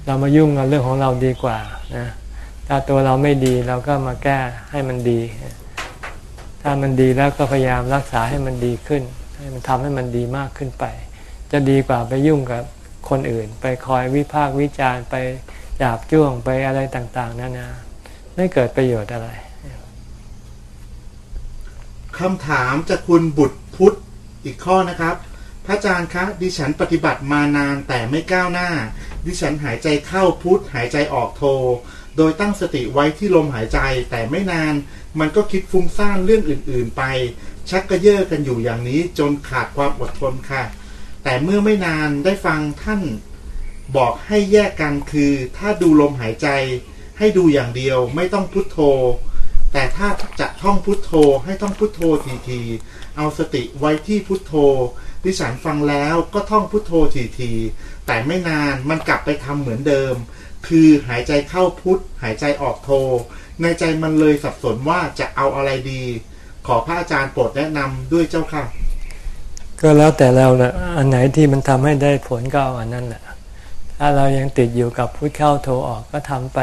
เรามายุ่งกับเรื่องของเราดีกว่านะถ้าตัวเราไม่ดีเราก็มาแก้ให้มันดี ถ้ามันดีแล้วก็พยายามรักษาให้มันดีขึ้น ให้มันทำให้มันดีมากขึ้นไป จะดีกว่าไปยุ่งกับคนอื่น ไปคอยวิพากษ์วิจารณ์ไป หยาบจ้วงไปอะไรต่าง ๆนั่นนะไม่เกิดประโยชน์อะไรคำถามจากคุณบุตรพุทธอีกข้อนะครับ พระอาจารย์คะ ดิฉันปฏิบัติมานานแต่ไม่ก้าวหน้า ดิฉันหายใจเข้าพุทธหายใจออกโท โดยตั้งสติไว้ที่ลมหายใจแต่ไม่นาน มันก็คิดฟุ้งซ่านเรื่องอื่น ๆ ไป ชักกระเยาะกันอยู่อย่างนี้จนขาดความอดทนค่ะ แต่เมื่อไม่นานได้ฟังท่าน บอกให้แยกกันคือ ถ้าดูลมหายใจให้ดูอย่างเดียวไม่ต้องพุทโธ แต่ถ้าจะท่องพุทโธให้ท่องพุทโธทีๆเอาสติไว้ที่พุทโธดิฉันฟังแล้วก็ท่องพุทโธทีๆแต่ไม่นานมันกลับไปทำเหมือนเดิม คือหายใจเข้าพุทหายใจออกโธในใจมันเลยสับสนว่าจะเอาอะไรดี ขอพระอาจารย์โปรดแนะนำด้วยเจ้าค่ะ ก็แล้วแต่เราแหละอันไหนที่มันทำให้ได้ผลก็เอาอันนั้นแหละ ถ้าเรายังติดอยู่กับพุทเข้าโทออกก็ทำไป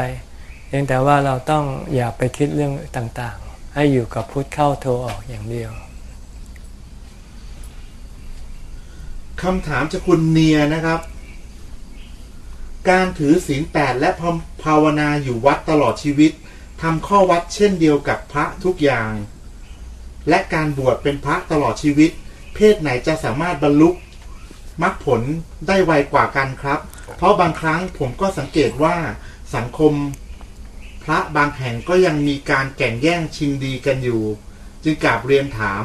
เพียงแต่ว่าเราต้องอย่าไปคิดเรื่องต่างๆ ให้อยู่กับพุทเข้าโทออกอย่างเดียวคำถามจากคุณเนียนะครับ การถือศีลแปดและภาวนาอยู่วัดตลอดชีวิตทำข้อวัดเช่นเดียวกับพระทุกอย่าง และการบวชเป็นพระตลอดชีวิต เพศไหนจะสามารถบรรลุมรรคผลได้ไวกว่ากันครับ ราะบางครั้งผมก็สังเกตว่าสังคมพระบางแห่งก็ยังมีการแข่งแย่งชิงดีกันอยู่ จึงกราบเรียนถาม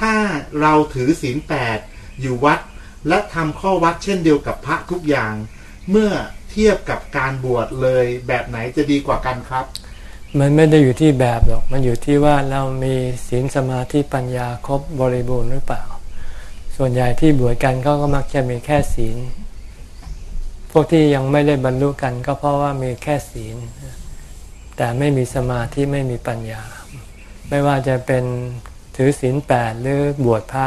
ถ้าเราถือศีลแปดอยู่วัด และทำข้อวัดเช่นเดียวกับพระทุกอย่าง เมื่อเทียบกับการบวชเลยแบบไหนจะดีกว่ากันครับ มันไม่ได้อยู่ที่แบบหรอก มันอยู่ที่ว่าเรามีศีลสมาธิปัญญาครบบริบูรณ์หรือเปล่า ส่วนใหญ่ที่บวชกันก็ก็มักจะมีแค่ศีล วกที่ยังไม่ได้บรรลุกัน ก็เพราะว่ามีแค่ศีล แต่ไม่มีสมาธิไม่มีปัญญา ไม่ว่าจะเป็นถือศีลแปดหรือบวชพระ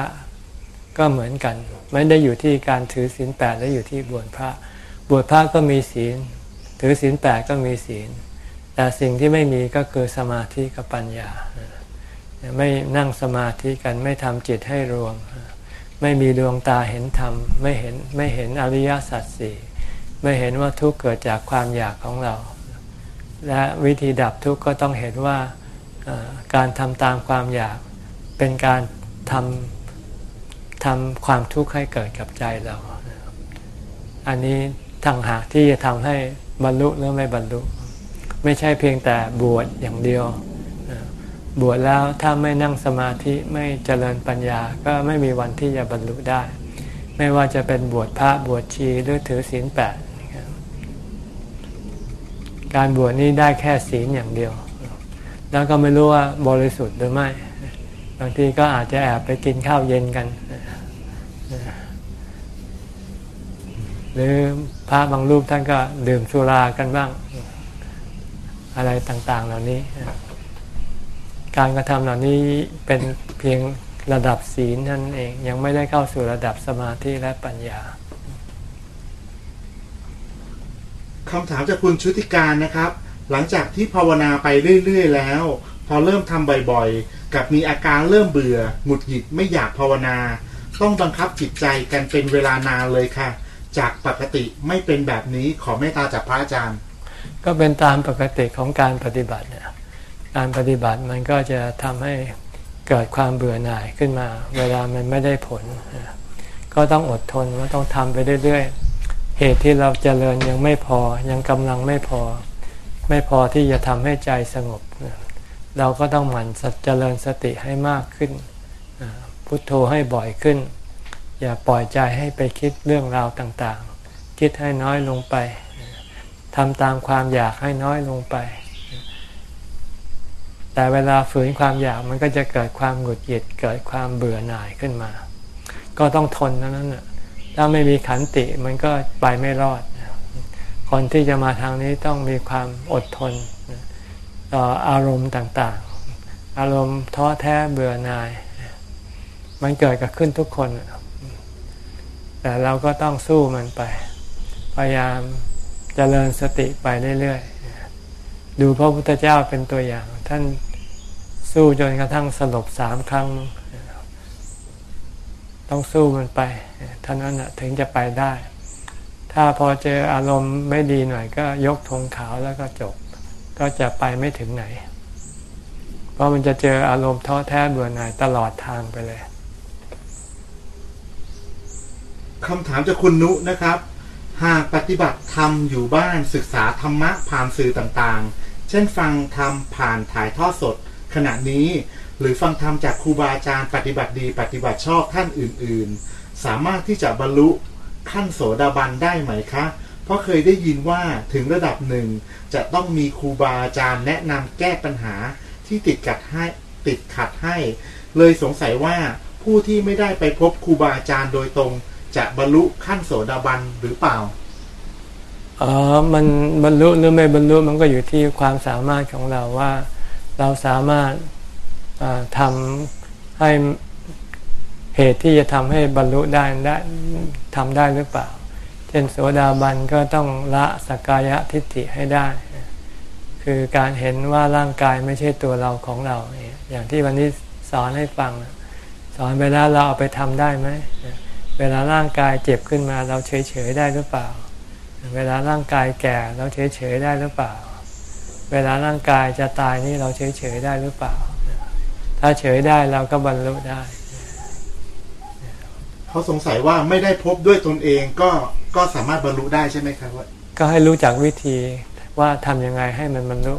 ก็เหมือนกัน ไม่ได้อยู่ที่การถือศีลแปดและอยู่ที่บวชพระ บวชพระก็มีศีล ถือศีลแปดก็มีศีล แต่สิ่งที่ไม่มีก็คือสมาธิกับปัญญา ไม่นั่งสมาธิกันไม่ทำจิตให้รวม ไม่มีดวงตาเห็นธรรม ไม่เห็นไม่เห็นอริยสัจสี่ ไม่เห็นว่าทุกข์เกิดจากความอยากของเรา และวิธีดับทุกข์ก็ต้องเห็นว่าการทำตามความอยากเป็นการทำทำความทุกข์ให้เกิดกับใจเรา อันนี้ทางหากที่จะทำให้บรรลุหรือไม่บรรลุ ไม่ใช่เพียงแต่บวชอย่างเดียว บวชแล้วถ้าไม่นั่งสมาธิไม่เจริญปัญญาก็ไม่มีวันที่จะบรรลุได้ ไม่ว่าจะเป็นบวชพระบวชชีหรือถือศีลแปด การบวชนี้ได้แค่ศีลอย่างเดียว แล้วก็ไม่รู้ว่าบริสุทธิ์หรือไม่ บางทีก็อาจจะแอบไปกินข้าวเย็นกัน หรือพระบางรูปท่านก็ดื่มสุรากันบ้าง อะไรต่าง ๆ เหล่านี้ การกระทำเหล่านี้เป็นเพียงระดับศีลนั่นเองยังไม่ได้เข้าสู่ระดับสมาธิและปัญญา คำถามจากคุณชุติการนะครับ หลังจากที่ภาวนาไปเรื่อย ๆ แล้ว พอเริ่มทำบ่อยๆ กับมีอาการเริ่มเบื่อหงุดหงิดไม่อยากภาวนา ต้องบังคับจิตใจกันเป็นเวลานานเลยค่ะ จากปกติไม่เป็นแบบนี้ขอเมตตาจากพระอาจารย์ ก็เป็นตามปกติของการปฏิบัติเนี่ยการปฏิบัติมันก็จะทำให้เกิดความเบื่อหน่ายขึ้นมา เวลามันไม่ได้ผล ก็ต้องอดทนว่าต้องทำไปเรื่อยๆ เหตุที่เราจเจริญยังไม่พอยังกำลังไม่พอ ไม่พอที่จะทำให้ใจสงบ เราก็ต้องหมั่นเจริญสติให้มากขึ้น พุทโธให้บ่อยขึ้น อย่าปล่อยใจให้ไปคิดเรื่องราวต่างๆ คิดให้น้อยลงไปทำตามความอยากให้น้อยลงไป แต่เวลาฝืนความอยากมันก็จะเกิดความหงุดหงิดเกิดความเบื่อหน่ายขึ้นมา ก็ต้องทนนั้นน่ะ ถ้าไม่มีขันติมันก็ไปไม่รอด คนที่จะมาทางนี้ต้องมีความอดทนต่ออารมณ์ต่างๆ อารมณ์ท้อแท้เบื่อหน่าย มันเกิดกับขึ้นทุกคน แต่เราก็ต้องสู้มันไป พยายามจเจริญสติไปเรื่อยๆ ดูพระพุทธเจ้าเป็นตัวอย่าง ท่านสู้จนกระทั่งสลบสามครั้ง ต้องสู้มันไป ท่านั้นถึงจะไปได้ ถ้าพอเจออารมณ์ไม่ดีหน่อย ก็ยกธงขาวแล้วก็จบ ก็จะไปไม่ถึงไหน เพราะมันจะเจออารมณ์ท้อแท้เบื่อหน่ายตลอดทางไปเลยคำถามจากคุณนุนะครับ หากปฏิบัติธรรมอยู่บ้านศึกษาธรรมะผ่านสื่อต่างๆ เช่นฟังธรรมผ่านถ่ายทอดสด ขณะนี้ หรือฟังธรรมจากครูบาอาจารย์ปฏิบัติดีปฏิบัติชอบท่านอื่น ๆ สามารถที่จะบรรลุขั้นโสดาบันได้ไหมคะ เพราะเคยได้ยินว่าถึงระดับหนึ่ง จะต้องมีครูบาอาจารย์แนะนำแก้ปัญหาที่ติดขัดให้ติดขัดให้ เลยสงสัยว่าผู้ที่ไม่ได้ไปพบครูบาอาจารย์โดยตรง จะบรรลุขั้นโสดาบันหรือเปล่าอ๋อมันบรรลุหรือไม่บรรลุมันก็อยู่ที่ความสามารถของเราว่า เราสามารถทำให้ เหตุที่จะทำให้บรรลุได้ได้ทำได้หรือเปล่า เช่นโสดาบันก็ต้องละสกายะทิฏฐิให้ได้ คือการเห็นว่าร่างกายไม่ใช่ตัวเราของเรา อย่างที่วันนี้สอนให้ฟัง สอนไปแล้วเราเอาไปทำได้ไหม เวลาร่างกายเจ็บขึ้นมาเราเฉยเฉยได้หรือเปล่า เวลาร่างกายแก่เราเฉยเฉยได้หรือเปล่า เวลาร่างกายจะตายนี่เราเฉยเฉยได้หรือเปล่า ถ้าเฉยได้เราก็บรรลุได้ เขาสงสัยว่าไม่ได้พบด้วยตนเองก็ก็สามารถบรรลุได้ใช่ไหมครับว่าก็ให้รู้จักวิธีว่าทํำยังไงให้มันบรรลุ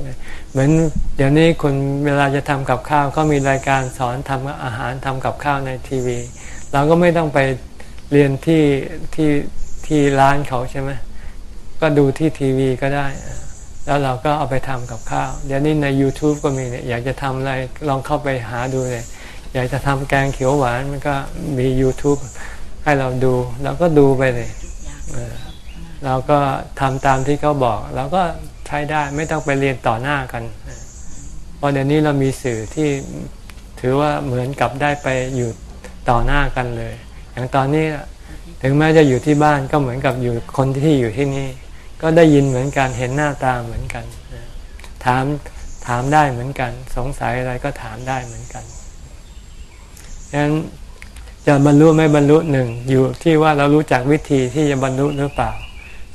เหมือนเดี๋ยวนี้คนเวลาจะทำกับข้าวเขามีรายการสอนทำอาหารทำกับข้าวในทีวี เราก็ไม่ต้องไปเรียนที่ที่ที่ร้านเขาใช่ไหมก็ดูที่ทีวีก็ได้ แล้วเราก็เอาไปทำกับข้าว เดี๋ยวนี้ใน YouTube ก็มีเนี่ยอยากจะทำอะไรลองเข้าไปหาดูเลย อยากจะทำแกงเขียวหวานมันก็มี YouTube ให้เราดูเราก็ดูไปเลยเราก็ทำตามที่เขาบอกเราก็ใช้ได้ไม่ต้องไปเรียนต่อหน้ากันเพราะเดี๋ยวนี้เรามีสื่อที่ถือว่าเหมือนกับได้ไปอยู่ต่อหน้ากันเลย อย่างตอนนี้ถึงแม้จะอยู่ที่บ้านก็เหมือนกับอยู่คนที่อยู่ที่นี่ ก็ได้ยินเหมือนกันเห็นหน้าตาเหมือนกัน ถามถามได้เหมือนกัน สงสัยอะไรก็ถามได้เหมือนกัน ฉะนั้นจะบรรลุไม่บรรลุหนึ่งอยู่ที่ว่าเรารู้จักวิธีที่จะบรรลุหรือเปล่า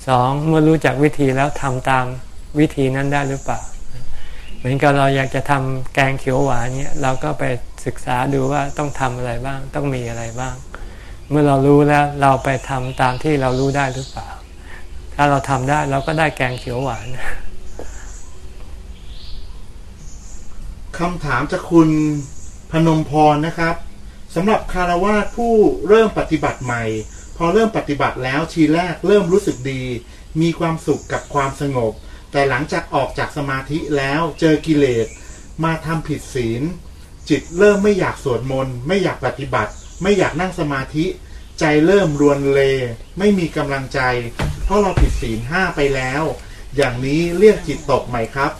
สองเมื่อรู้จักวิธีแล้วทำตามวิธีนั้นได้หรือเปล่า เหมือนกับเราอยากจะทำแกงเขียวหวานเนี่ยเราก็ไปศึกษาดูว่าต้องทำอะไรบ้าง ต้องมีอะไรบ้าง เมื่อเรารู้แล้วเราไปทำตามที่เรารู้ได้หรือเปล่า ถ้าเราทำได้เราก็ได้แกงเขียวหวานคำถามจากคุณพนมพรนะครับ สำหรับคารวาสผู้เริ่มปฏิบัติใหม่ พอเริ่มปฏิบัติแล้วทีแรกเริ่มรู้สึกดี มีความสุขกับความสงบ แต่หลังจากออกจากสมาธิแล้วเจอกิเลส มาทำผิดศีล จิตเริ่มไม่อยากสวดมนต์ไม่อยากปฏิบัติ ไม่อยากนั่งสมาธิ ใจเริ่มรวนเล ไม่มีกำลังใจ เพราะเราผิดศีลห้าไปแล้ว อย่างนี้เรียกจิตตกไหมครับ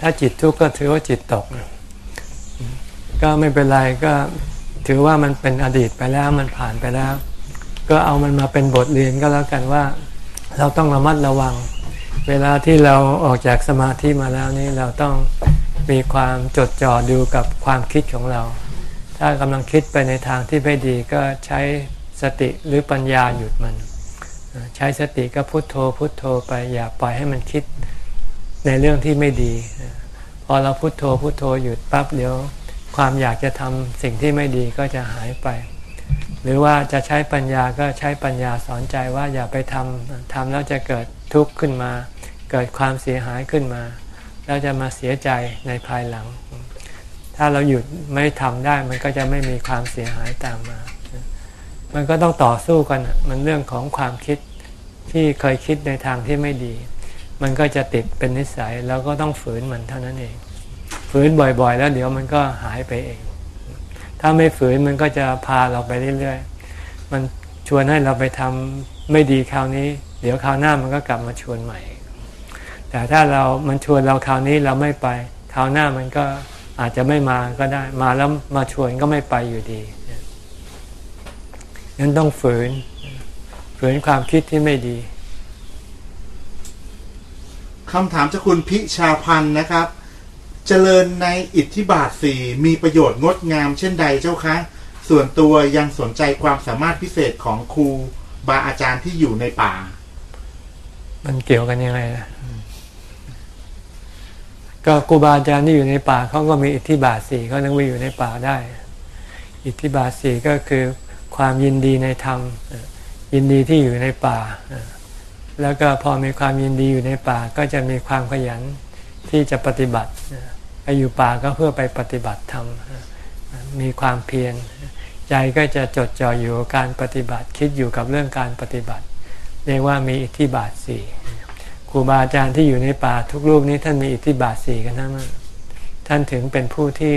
ถ้าจิตทุกข์ก็ถือว่าจิตตก ก็ไม่เป็นไรก็ถือว่ามันเป็นอดีตไปแล้วมันผ่านไปแล้ว ก็เอามันมาเป็นบทเรียนก็แล้วกันว่า เราต้องระมัดระวัง เวลาที่เราออกจากสมาธิมาแล้วนี่เราต้องมีความจดจ่อดูกับความคิดของเรา ถ้ากำลังคิดไปในทางที่ไม่ดีก็ใช้สติหรือปัญญาหยุดมัน ใช้สติก็พุโทโธพุโทโธไปอย่าปล่อยให้มันคิดในเรื่องที่ไม่ดี พอเราพุโทโธพุโทโธหยุดปั๊บเดี๋ยว ความอยากจะทำสิ่งที่ไม่ดีก็จะหายไป หรือว่าจะใช้ปัญญาก็ใช้ปัญญาสอนใจว่าอย่าไปทำทำแล้วจะเกิดทุกข์ขึ้นมา เกิดความเสียหายขึ้นมา แล้วจะมาเสียใจในภายหลัง ถ้าเราหยุดไม่ทำได้มันก็จะไม่มีความเสียหายตามมา มันก็ต้องต่อสู้กันมันเรื่องของความคิดที่เคยคิดในทางที่ไม่ดี มันก็จะติดเป็นนิสัยแล้วก็ต้องฝืนมันเท่านั้นเอง ฝืนบ่อยๆ แล้วเดี๋ยวมันก็หายไปเอง ถ้าไม่ฝืนมันก็จะพาเราไปเรื่อยๆ มันชวนให้เราไปทำไม่ดีคราวนี้ เดี๋ยวคราวหน้ามันก็กลับมาชวนใหม่ แต่ถ้าเรา มันชวนเราคราวนี้เราไม่ไป คราวหน้ามันก็อาจจะไม่มาก็ได้ มาแล้วมาชวนก็ไม่ไปอยู่ดีงั้นต้องฝืน ฝืนความคิดที่ไม่ดีคำถามจากคุณพิชาพันธ์นะครับ เจริญในอิทธิบาทสี่มีประโยชน์งดงามเช่นใดเจ้าคะ ส่วนตัวยังสนใจความสามารถพิเศษของครูบาอาจารย์ที่อยู่ในป่า มันเกี่ยวกันยังไงนะก็ครูบาอาจารย์ที่อยู่ในป่าเขาก็มีอิทธิบาทสี่เขาต้องไปอยู่ในป่าได้ อิทธิบาทสี่ก็คือความยินดีในธรรมยินดีที่อยู่ในป่า แล้วก็พอมีความยินดีอยู่ในป่าก็จะมีความขยันที่จะปฏิบัติ ไปอยู่ป่าก็เพื่อไปปฏิบัติธรรมมีความเพียรใจก็จะจดจ่ออยู่กับการปฏิบัติคิดอยู่กับเรื่องการปฏิบัติ เรียกว่ามีอิทธิบาทสี่ครูบาอาจารย์ที่อยู่ในป่าทุกรูปนี้ท่านมีอิทธิบาทสี่กันทั้งนั้นท่านถึงเป็นผู้ที่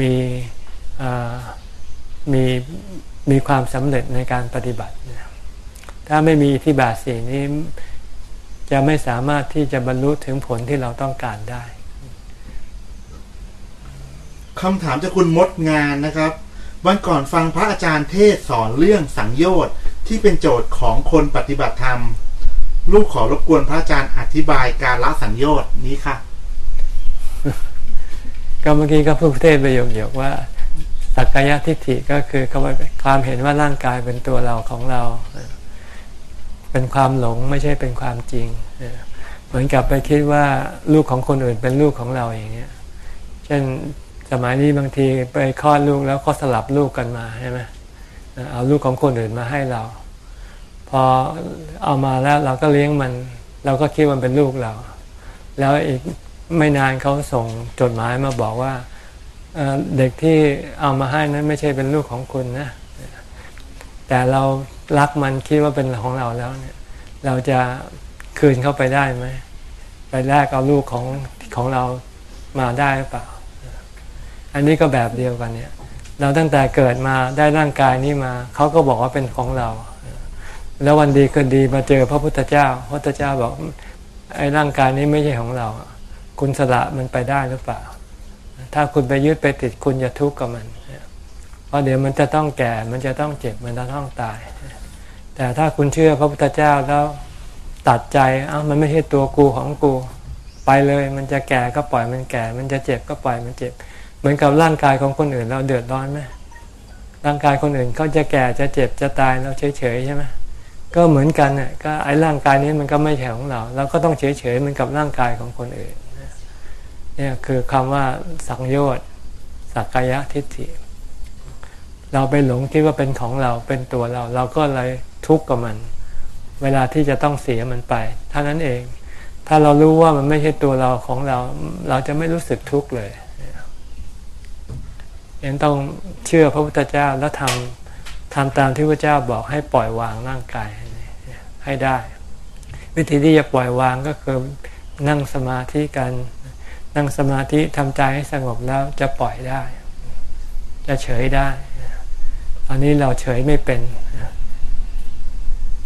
มีมีมีความสำเร็จในการปฏิบัติ ถ้าไม่มีอิทธิบาทสี่นี้จะไม่สามารถที่จะบรรลุถึงผลที่เราต้องการได้ คำถามจากคุณมดงานนะครับ วันก่อนฟังพระอาจารย์เทศสอนเรื่องสังโยชน์ที่เป็นโจทย์ของคนปฏิบัติธรรม ลูกขอรบกวนพระอาจารย์อธิบายการละสังโยชน์นี้ค่ะก็เมื่อกี้ก็พูดเทศประโยคๆว่าสักกายทิฏฐิก็คือความเห็นว่าร่างกายเป็นตัวเราของเรา เป็นความหลงไม่ใช่เป็นความจริง เหมือนกับไปคิดว่าลูกของคนอื่นเป็นลูกของเราอย่างเงี้ยเช่น สมัยนี้บางทีไปคลอดลูกแล้วก็สลับลูกกันมาใช่ไหมเอาลูกของคนอื่นมาให้เรา พอเอามาแล้วเราก็เลี้ยงมัน เราก็คิดว่าเป็นลูกเรา แล้วอีกไม่นานเขาส่งจดหมายมาบอกว่าเด็กที่เอามาให้นั้นไม่ใช่เป็นลูกของคุณนะ แต่เรารักมันคิดว่าเป็นของเราแล้วเนี่ย เราจะคืนเข้าไปได้ไหมไปแลกเอาลูกของของเรามาได้หรือเปล่า อันนี้ก็แบบเดียวกันเนี่ย เราตั้งแต่เกิดมาได้ร่างกายนี้มา เขาก็บอกว่าเป็นของเรา แล้ววันดีคืนดีมาเจอพระพุทธเจ้า พระพุทธเจ้าบอกไอ้ร่างกายนี้ไม่ใช่ของเรา คุณสละมันไปได้หรือเปล่า ถ้าคุณไปยึดไปติดคุณจะทุกข์กับมันเพราะเดี๋ยวมันจะต้องแก่ มันจะต้องเจ็บ มันจะต้องตาย แต่ถ้าคุณเชื่อพระพุทธเจ้าแล้วตัดใจ เอ้า มันไม่ใช่ตัวกูของกู ไปเลย มันจะแก่ก็ปล่อยมันแก่ มันจะเจ็บก็ปล่อยมันเจ็บ เหมือนกับร่างกายของคนอื่น เราเดือดร้อนไหมร่างกายคนอื่นเขาจะแก่จะเจ็บจะตายเราเฉยๆใช่ไหมก็เหมือนกันเนี่ยก็ไอ้ร่างกายนี้มันก็ไม่ใช่ของเราเราก็ต้องเฉยๆเหมือนกับร่างกายของคนอื่นเนี่ยคือคำว่าสังโยชน์สักกายทิฏฐิ เราไปหลงคิดว่าเป็นของเราเป็นตัวเรา เราก็เลยทุกข์กับมัน เวลาที่จะต้องเสียมันไปเท่านั้นเอง ถ้าเรารู้ว่ามันไม่ใช่ตัวเราของเรา เราจะไม่รู้สึกทุกข์เลย ยังต้องเชื่อพระพุทธเจ้าแล้วทำทำตามที่พระเจ้าบอกให้ปล่อยวางร่างกายให้ได้ วิธีที่จะปล่อยวางก็คือนั่งสมาธิกันนั่งสมาธิทำใจให้สงบแล้วจะปล่อยได้ จะเฉยได้อันนี้เราเฉยไม่เป็น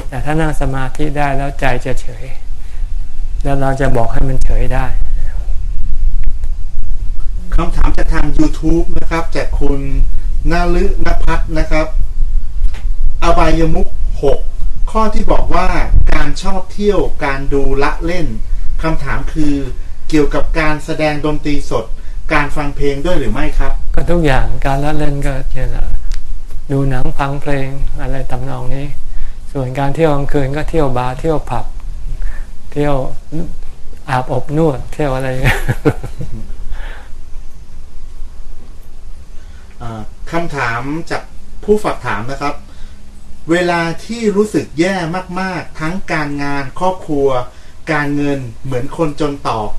แต่ถ้านั่งสมาธิได้แล้วใจจะเฉย แล้วเราจะบอกให้มันเฉยได้ คำถามจากทาง YouTube นะครับ จากคุณนาลึนพัฒนะครับ อบายมุกหกข้อที่บอกว่าการชอบเที่ยวการดูละเล่นคำถามคือเกี่ยวกับการแสดงดนตรีสด การฟังเพลงด้วยหรือไม่ครับ ก็ทุกอย่างการละเล่นก็เนี่ยะดูหนังฟังเพลงอะไรตำนองนี้ ส่วนการเที่ยวกลางคืนก็เที่ยวบาร์เที่ยวผับ เที่ยวอาบอบนวดเที่ยวอะไร คำถามจากผู้ฝากถามนะครับ เวลาที่รู้สึกแย่มากๆ ทั้งการงานครอบครัว การเงินเหมือนคนจนตอก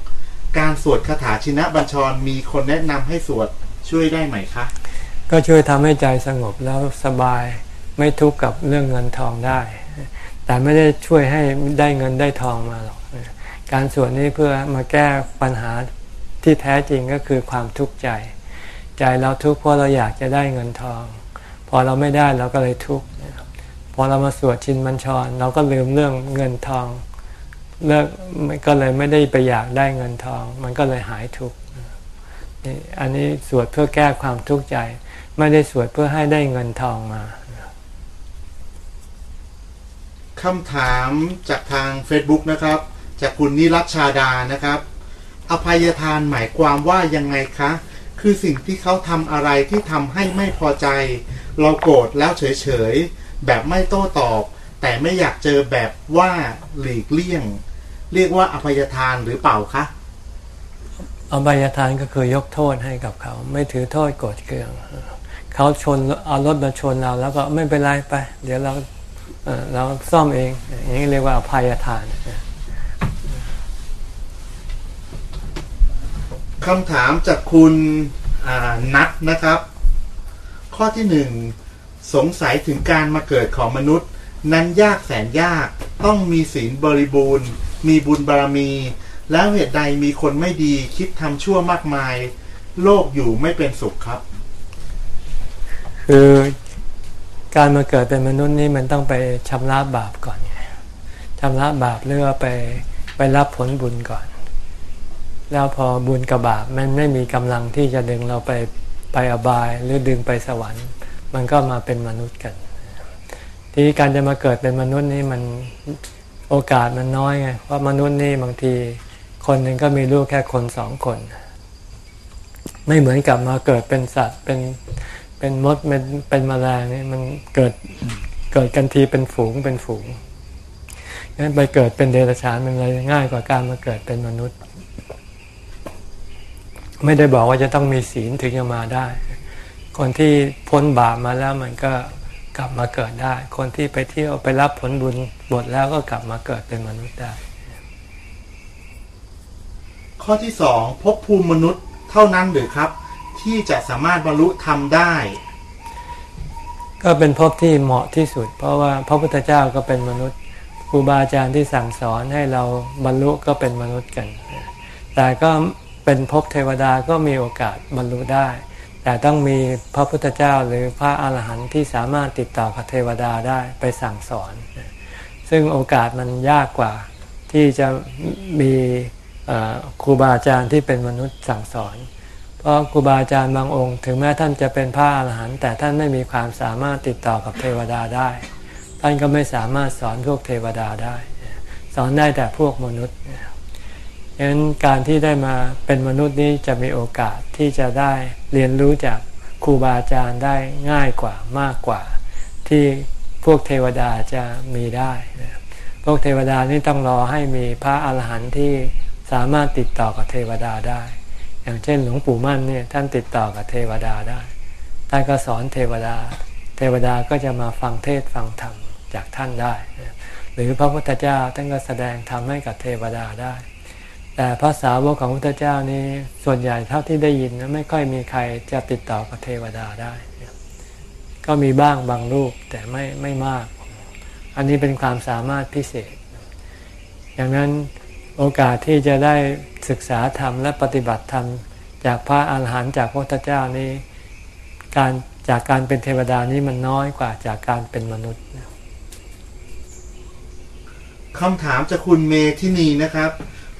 การสวดคาถาชินะบัญชรมีคนแนะนำให้สวดช่วยได้ไหมคะ ก็ช่วยทำให้ใจสงบแล้วสบายไม่ทุกข์กับเรื่องเงินทองได้ แต่ไม่ได้ช่วยให้ได้เงินได้ทองมาหรอกการสวดนี้เพื่อมาแก้ปัญหาที่แท้จริงก็คือความทุกข์ใจ ใจเราทุกข์เพราะเราอยากจะได้เงินทอง พอเราไม่ได้เราก็เลยทุกข์พอเรามาสวดชินบัญชร เราก็ลืมเรื่องเงินทองเลิกก็เลยไม่ได้ไปอยากได้เงินทอง มันก็เลยหายทุกข์นี่อันนี้สวดเพื่อแก้ความทุกข์ใจ ไม่ได้สวดเพื่อให้ได้เงินทองมาคำถามจากทาง Facebook นะครับ จากคุณนิรัชชาดานะครับ อภัยทานหมายความว่ายังไงคะ คือสิ่งที่เขาทำอะไรที่ทำให้ไม่พอใจ เราโกรธแล้วเฉยๆ แบบไม่โต้ตอบ แต่ไม่อยากเจอแบบว่าหลีกเลี่ยง เรียกว่าอภัยทานหรือเปล่าคะอภัยทานก็คือยกโทษให้กับเขา ไม่ถือโทษโกรธเกลืองเขาชนเอารถมาชนเราแล้วก็ไม่เป็นไรไป เดี๋ยวเราเราซ่อมเองอย่างนี้เรียกว่าอภัยทาน คำถามจากคุณนัทนะครับ ข้อที่หนึ่งสงสัยถึงการมาเกิดของมนุษย์ นั้นยากแสนยากต้องมีศีลบริบูรณ์ มีบุญบารมี แล้วเหตุใดมีคนไม่ดีคิดทำชั่วมากมาย โลกอยู่ไม่เป็นสุขครับ คือการมาเกิดเป็นมนุษย์นี่มันต้องไปชำระบาปก่อนไงชำระบาปหรือว่าไปไปรับผลบุญก่อน แล้วพอบุญกับบาปมันไม่มีกำลังที่จะดึงเราไปไปอบายหรือดึงไปสวรรค์ มันก็มาเป็นมนุษย์กัน ทีนี้การจะมาเกิดเป็นมนุษย์นี่มันโอกาสมันน้อยไงเพราะมนุษย์นี่บางทีคนหนึ่งก็มีลูกแค่คนสองคน ไม่เหมือนกับมาเกิดเป็นสัตว์เป็นเป็นมดเป็นเป็นแมลงนี่มันเกิดเกิดกันทีเป็นฝูงเป็นฝูงงั้นไปเกิดเป็นเดรัจฉานมันเลยง่ายกว่าการมาเกิดเป็นมนุษย์ ไม่ได้บอกว่าจะต้องมีศีลถึงจะมาได้ คนที่พ้นบาปมาแล้วมันก็กลับมาเกิดได้ คนที่ไปเที่ยวไปรับผลบุญหมดแล้วก็กลับมาเกิดเป็นมนุษย์ได้ ข้อที่สองภพภูมิมนุษย์เท่านั้นหรือครับ ที่จะสามารถบรรลุธรรมได้ ก็เป็นภพที่เหมาะที่สุด เพราะว่าพระพุทธเจ้าก็เป็นมนุษย์ครูบาอาจารย์ที่สั่งสอนให้เราบรรลุก็เป็นมนุษย์กัน แต่ก็ เป็นภพเทวดาก็มีโอกาสบรรลุได้ แต่ต้องมีพระพุทธเจ้าหรือพระอาหารหันต์ที่สามารถติดต่อกับเทวดาได้ไปสั่งสอน ซึ่งโอกาสมันยากกว่าที่จะมีครูบาอาจารย์ที่เป็นมนุษย์สั่งสอน เพราะครูบาอาจารย์บางองค์ ถึงแม้ท่านจะเป็นพระอาหารหันต์แต่ท่านไม่มีความสามารถติดต่อกับเทวดาได้ ท่านก็ไม่สามารถสอนพวกเทวดาได้ สอนได้แต่พวกมนุษย์ ฉะนั้นการที่ได้มาเป็นมนุษย์นี้จะมีโอกาสที่จะได้เรียนรู้จากครูบาอาจารย์ได้ง่ายกว่ามากกว่า ที่พวกเทวดาจะมีได้พวกเทวดานี่ต้องรอให้มีพระอาหารหันต์ที่สามารถติดต่อกับเทวดาได้ อย่างเช่นหลวงปู่มั่นเนี่ยท่านติดต่อกับเทวดาได้ท่านก็สอนเทวดา เทวดาก็จะมาฟังเทศฟังธรรมจากท่านได้ หรือพระพุทธเจ้าท่านก็แสดงธรรมให้กับเทวดาได้ แต่ภาษาวกของพระพุทธเจ้านี้ส่วนใหญ่เท่าที่ได้ยินนะไม่ค่อยมีใครจะติดต่อกับเทวดาได้ ก็มีบ้างบางรูปแต่ไม่ไม่มาก อันนี้เป็นความสามารถพิเศษ อย่างนั้นโอกาสที่จะได้ศึกษาธรรมและปฏิบัติธรรม จากพระอาหารหันต์จากพระพุทธเจ้านี้ การจากการเป็นเทวดานี้มันน้อยกว่าจากการเป็นมนุษย์คำถามจากคุณเมทินีนะครับ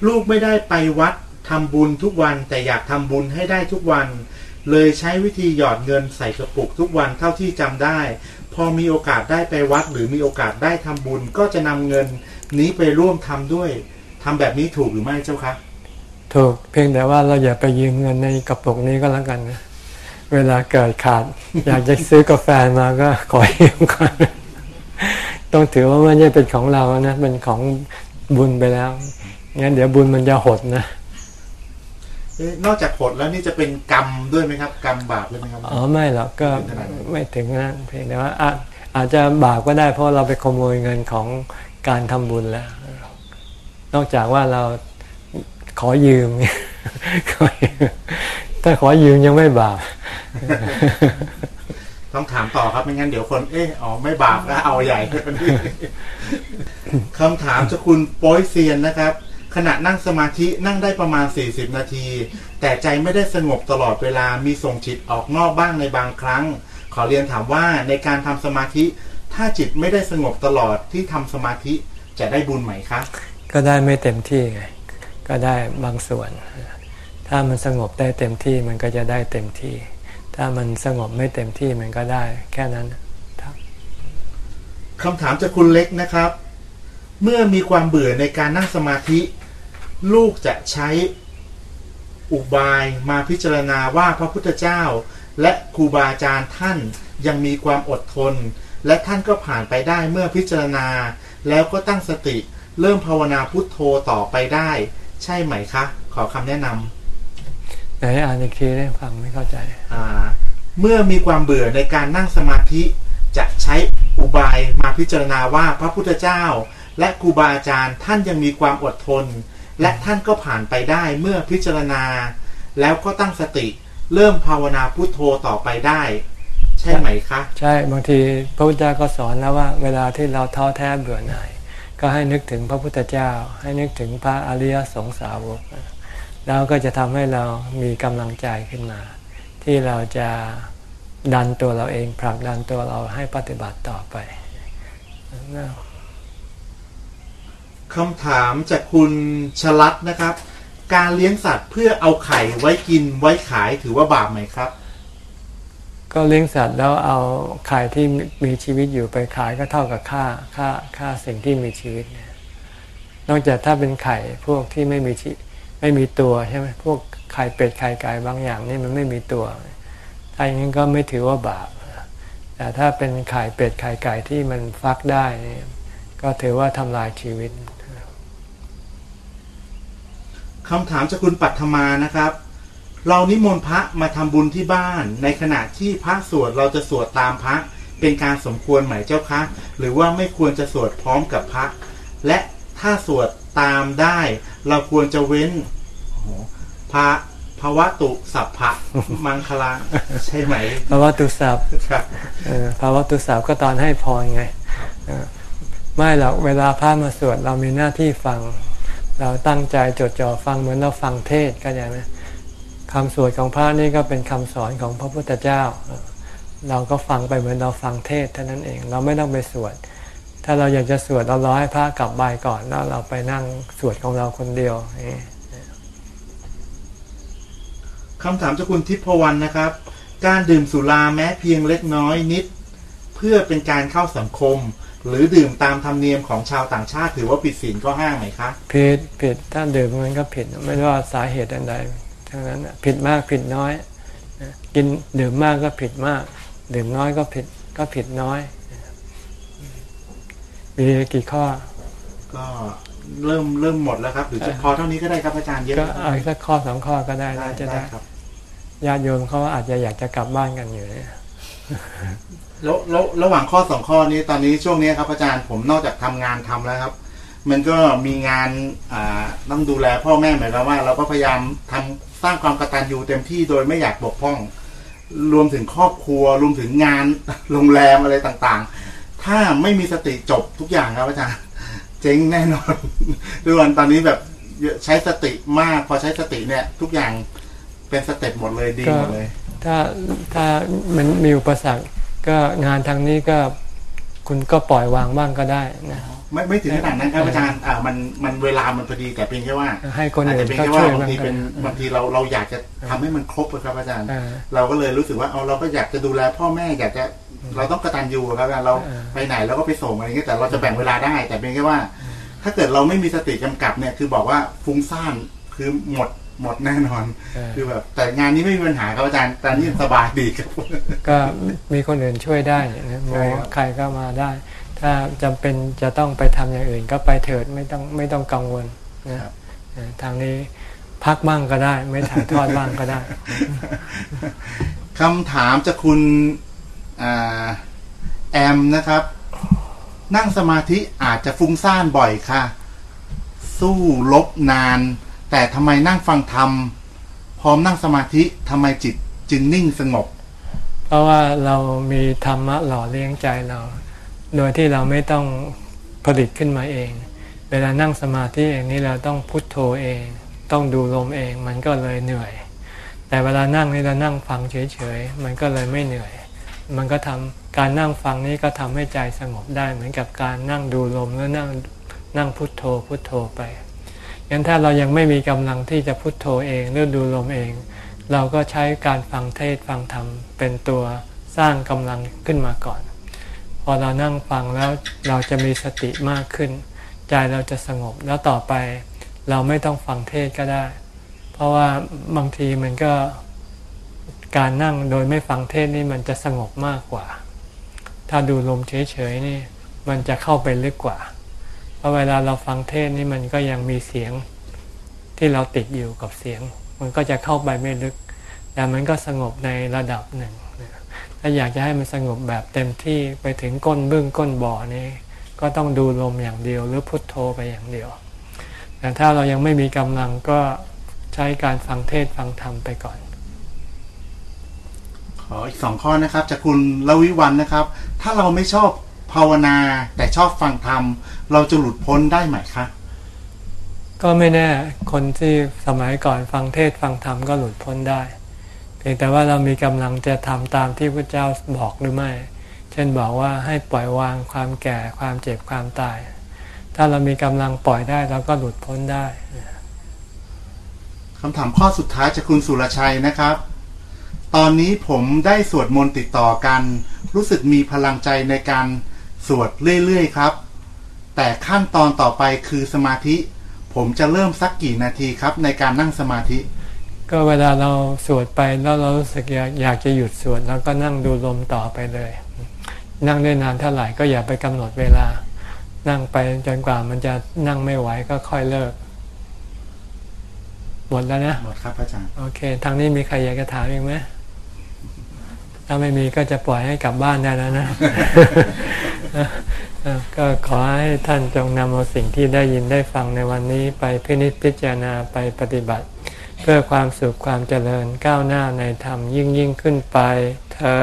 ลูกไม่ได้ไปวัดทำบุญทุกวันแต่อยากทำบุญให้ได้ทุกวัน เลยใช้วิธีหยอดเงินใส่กระปุกทุกวันเท่าที่จำได้ พอมีโอกาสได้ไปวัด หรือมีโอกาสได้ทำบุญ ก็จะนำเงินนี้ไปร่วมทำด้วยทำแบบนี้ถูกหรือไม่เจ้าคะถูกเพียงแต่ว่าเราอย่าไปยืมเงินในกระปุกนี้ก็แล้วกันนะเวลาเกิดขาด อยากจะซื้อกาแฟมาก็ขอยืมก่อนต้องถือว่าไม่ใช่เป็นของเรานะเป็นของบุญไปแล้ว งั้นเดี๋ยวบุญมันจะหดนะเอ๊ะนอกจากผลแล้วนี่จะเป็นกรรมด้วยไหมครับ กรรมบาปด้วยไหมครับอ๋อไม่หรอกก็ไม่ถึงขนาดนั้นไม่ถึงนั้นเพียงแต่ว่าอาจอาจจะบาปก็ได้เพราะเราไปขโมยเงินของการทำบุญแล้ว นอกจากว่าเราขอยืมขอยืมถ้าขอยืมยังไม่บาปต้องถามต่อครับไม่งั้นเดี๋ยวคนเอ๊ะอ๋อไม่บาปก็เอาใหญ่คำถามจากคุณโป้ยเซียนนะครับ ขณะนั่งสมาธินั่งได้ประมาณ 40 นาที แต่ใจไม่ได้สงบตลอดเวลามีส่งจิตออกนอกบ้างในบางครั้ง ขอเรียนถามว่าในการทำสมาธิ ถ้าจิตไม่ได้สงบตลอดที่ทำสมาธิจะได้บุญไหมคะ ก็ได้ไม่เต็มที่ไงก็ได้บางส่วน ถ้ามันสงบได้เต็มที่มันก็จะได้เต็มที่ ถ้ามันสงบไม่เต็มที่มันก็ได้แค่นั้นครับคำถามจากคุณเล็กนะครับ เมื่อมีความเบื่อในการนั่งสมาธิ ลูกจะใช้อุบายมาพิจารณาว่าพระพุทธเจ้า และครูบาอาจารย์ท่านยังมีความอดทน และท่านก็ผ่านไปได้เมื่อพิจารณา แล้วก็ตั้งสติ เริ่มภาวนาพุทโธต่อไปได้ ใช่ไหมคะ ขอคำแนะนำไหนอ่านอีกทีได้ฟังไม่เข้าใจอ่าเมื่อมีความเบื่อในการนั่งสมาธิ จะใช้อุบายมาพิจารณาว่าพระพุทธเจ้า และครูบาอาจารย์ท่านยังมีความอดทน และท่านก็ผ่านไปได้เมื่อพิจารณา แล้วก็ตั้งสติ เริ่มภาวนาพุทโธต่อไปได้ ใช่ไหมคะ ใช่บางทีพระพุทธเจ้าก็สอนแล้วว่า เวลาที่เราท้อแท้เบื่อหน่ายก็ให้นึกถึงพระพุทธเจ้า ให้นึกถึงพระอริยสงสาวกแล้วก็จะทำให้เรามีกำลังใจขึ้นมา ที่เราจะดันตัวเราเองผลักดันตัวเราให้ปฏิบัติต่อไป คำถามจากคุณชลัดนะครับ การเลี้ยงสัตว์เพื่อเอาไข่ไว้กินไว้ขายถือว่าบาปไหมครับ ก็เลี้ยงสัตว์แล้วเอาไข่ที่มีชีวิตอยู่ไปขายก็เท่ากับค่าค่าค่าสิ่งที่มีชีวิตเนี่ยนอกจากถ้าเป็นไข่พวกที่ไม่มีชีไม่มีตัวใช่ไหมพวกไข่เป็ดไข่ไก่บางอย่างนี่มันไม่มีตัว ถ้าอย่างนี้ก็ไม่ถือว่าบาป แต่ถ้าเป็นไข่เป็ดไข่ไก่ที่มันฟักได้นี่ก็ถือว่าทำลายชีวิต คำถามจากคุณปัทมานะครับ เรานิมนต์พระมาทำบุญที่บ้าน ในขณะที่พระสวดเราจะสวดตามพระเป็นการสมควรไหมเจ้าคะหรือว่าไม่ควรจะสวดพร้อมกับพระ และถ้าสวดตามได้ เราควรจะเว้นพระภาวะตุสัพพะมังคลาใช่ไหมภาวะตุสัพภาวะตุสัพก็ตอนให้พรไงไม่หรอกเวลาพระมาสวดเรามีหน้าที่ฟัง เราตั้งใจจดจ่อฟังเหมือนเราฟังเทศก็อย่างนี้คำสวดของพระนี่ก็เป็นคำสอนของพระพุทธเจ้า เราก็ฟังไปเหมือนเราฟังเทศเท่านั้นเองเราไม่ต้องไปสวด ถ้าเราอยากจะสวดเรารอให้พระกลับบ่ายก่อนแล้วเราไปนั่งสวดของเราคนเดียวคำถามจากคุณทิพวรรณนะครับ การดื่มสุราแม้เพียงเล็กน้อยนิด เพื่อเป็นการเข้าสังคม หรือดื่มตามธรรมเนียมของชาวต่างชาติ ถือว่าผิดศีลก็ห้ามไหมคะผิดผิดถ้าดื่มมันก็ผิดไม่ว่าสาเหตุอันใดทั้งนั้นผิดมากผิดน้อยกินดื่มมากก็ผิดมาก ดื่มน้อยก็ผิดก็ผิดน้อยมีกี่ข้อ ก็เริ่มเริ่มหมดแล้วครับหรือจะพอเท่านี้ก็ได้ครับอาจารย์เยอะก็เอาสักข้อสองข้อก็ได้ได้จะได้ครับญาติโยมเขาอาจจะอยากจะกลับบ้านกันอยู่เนี่ย แล้วแล้วระหว่างข้อสองข้อนี้ตอนนี้ช่วงนี้ครับอาจารย์ผมนอกจากทำงานทำแล้วครับ มันก็มีงานอ่าต้องดูแลพ่อแม่หมายความว่า เราก็พยายามทำสร้างความกตัญญูเต็มที่โดยไม่อยากบกพร่อง รวมถึงครอบครัว รวมถึงงานโรงแรมอะไรต่างๆ ถ้าไม่มีสติจบทุกอย่างครับอาจารย์เจ๊งแน่นอนด้วยวันตอนนี้แบบใช้สติมากพอใช้สติเนี่ย ทุกอย่างเป็นสเต็ปหมดเลยดีหมดเลย ถ้าถ้ามันมีอุปสรรค ก็งานทางนี้ก็คุณก็ปล่อยวางบ้างก็ได้นะไม่ไม่ถึงขนาดนั้นครับอาจารย์อ่ามันมันเวลามันพอดีแต่เพียงแค่ว่าให้คนอื่นเขาช่วยบางทีเป็นบางทีเราเราอยากจะทำให้มันครบครับอาจารย์ เราก็เลยรู้สึกว่าเอาเราก็อยากจะดูแลพ่อแม่อยากจะเราต้องกระตันยูครับอาจารย์เราไปไหนเราก็ไปส่งอะไรเงี้ยแต่เราจะแบ่งเวลาได้ แต่เพียงแค่ว่า ถ้าเกิดเราไม่มีสติกำกับเนี่ยคือบอกว่าฟุ้งซ่านคือหมด หมดแน่นอน คือแบบแต่งานนี้ไม่มีปัญหาครับอาจารย์ตอนนี้สบายดีครับก็มีคนอื่นช่วยได้นะหมอใครก็มาได้ ถ้าจำเป็นจะต้องไปทำอย่างอื่น ก็ไปเถิดไม่ต้องไม่ต้องกังวลนะครับทางนี้พักบ้างก็ได้ ไม่ถ่ายทอดบ้างก็ได้คำถามจากคุณแอมนะครับ นั่งสมาธิอาจจะฟุ้งซ่านบ่อยค่ะ สู้ลบนาน แต่ทำไมนั่งฟังธรรมพร้อมนั่งสมาธิทำไมจิตจึงนิ่งสงบ เพราะว่าเรามีธรรมะหล่อเลี้ยงใจเรา โดยที่เราไม่ต้องผลิตขึ้นมาเอง เวลานั่งสมาธิเองนี่เราต้องพุทโธเอง ต้องดูลมเองมันก็เลยเหนื่อย แต่เวลานั่งนี่เรานั่งฟังเฉยๆมันก็เลยไม่เหนื่อย มันก็ทำการนั่งฟังนี้ก็ทำให้ใจสงบได้เหมือนกับการนั่งดูลมหรือนั่งนั่งพุทโธพุทโธไป งั้นถ้าเรายังไม่มีกำลังที่จะพุโทโธเองหรือดูลมเอง เราก็ใช้การฟังเทศฟังธรรมเป็นตัวสร้างกำลังขึ้นมาก่อน พอเรานั่งฟังแล้วเราจะมีสติมากขึ้น ใจเราจะสงบแล้วต่อไป เราไม่ต้องฟังเทศก็ได้ เพราะว่าบางทีมันก็การนั่งโดยไม่ฟังเทศนี่มันจะสงบมากกว่า ถ้าดูลมเฉยๆนี่มันจะเข้าไปลึกกว่า พราะเวลาเราฟังเทศนี่มันก็ยังมีเสียงที่เราติดอยู่กับเสียง มันก็จะเข้าไปไม่ลึก แต่มันก็สงบในระดับหนึ่งถ้าอยากจะให้มันสงบแบบเต็มที่ไปถึงก้นเบื้องก้นบ่อนี่ก็ต้องดูลมอย่างเดียว หรือพุทโธไปอย่างเดียวแต่ถ้าเรายังไม่มีกำลังก็ใช้การฟังเทศฟังธรรมไปก่อน ขออีกสองข้อนะครับ จากคุณลวิวันนะครับ ถ้าเราไม่ชอบภาวนาแต่ชอบฟังธรรม เราจะหลุดพ้นได้ไหมคะ ก็ไม่แน่คนที่สมัยก่อนฟังเทศฟังธรรมก็หลุดพ้นได้ เพียงแต่ว่าเรามีกำลังจะทำตามที่พระเจ้าบอกหรือไม่ เช่นบอกว่าให้ปล่อยวางความแก่ความเจ็บความตาย ถ้าเรามีกำลังปล่อยได้เราก็หลุดพ้นได้คำถามข้อสุดท้ายจากคุณสุรชัยนะครับ ตอนนี้ผมได้สวดมนต์ติดต่อกัน รู้สึกมีพลังใจในการสวดเรื่อยๆครับ แต่ขั้นตอนต่อไปคือสมาธิ ผมจะเริ่มสักกี่นาทีครับ ในการนั่งสมาธิ ก็เวลาเราสวดไปแล้วเรารู้สึกอยากอยากจะหยุดสวดเราก็นั่งดูลมต่อไปเลย นั่งได้นานเท่าไหร่ก็อย่าไปกำหนดเวลา นั่งไปจนกว่ามันจะนั่งไม่ไหวก็ค่อยเลิกหมดแล้วนะหมดครับอาจารย์โอเค ทางนี้มีใครอยากจะถามอีกไหม ถ้าไม่มีก็จะปล่อยให้กลับบ้านได้แล้วนะเอ่อก็ขอให้ท่านจงนำเอาสิ่งที่ได้ยินได้ฟังในวันนี้ไปพินิจพิจารณาไปปฏิบัติ เพื่อความสุขความเจริญก้าวหน้าในธรรมยิ่งยิ่งขึ้นไปเธอ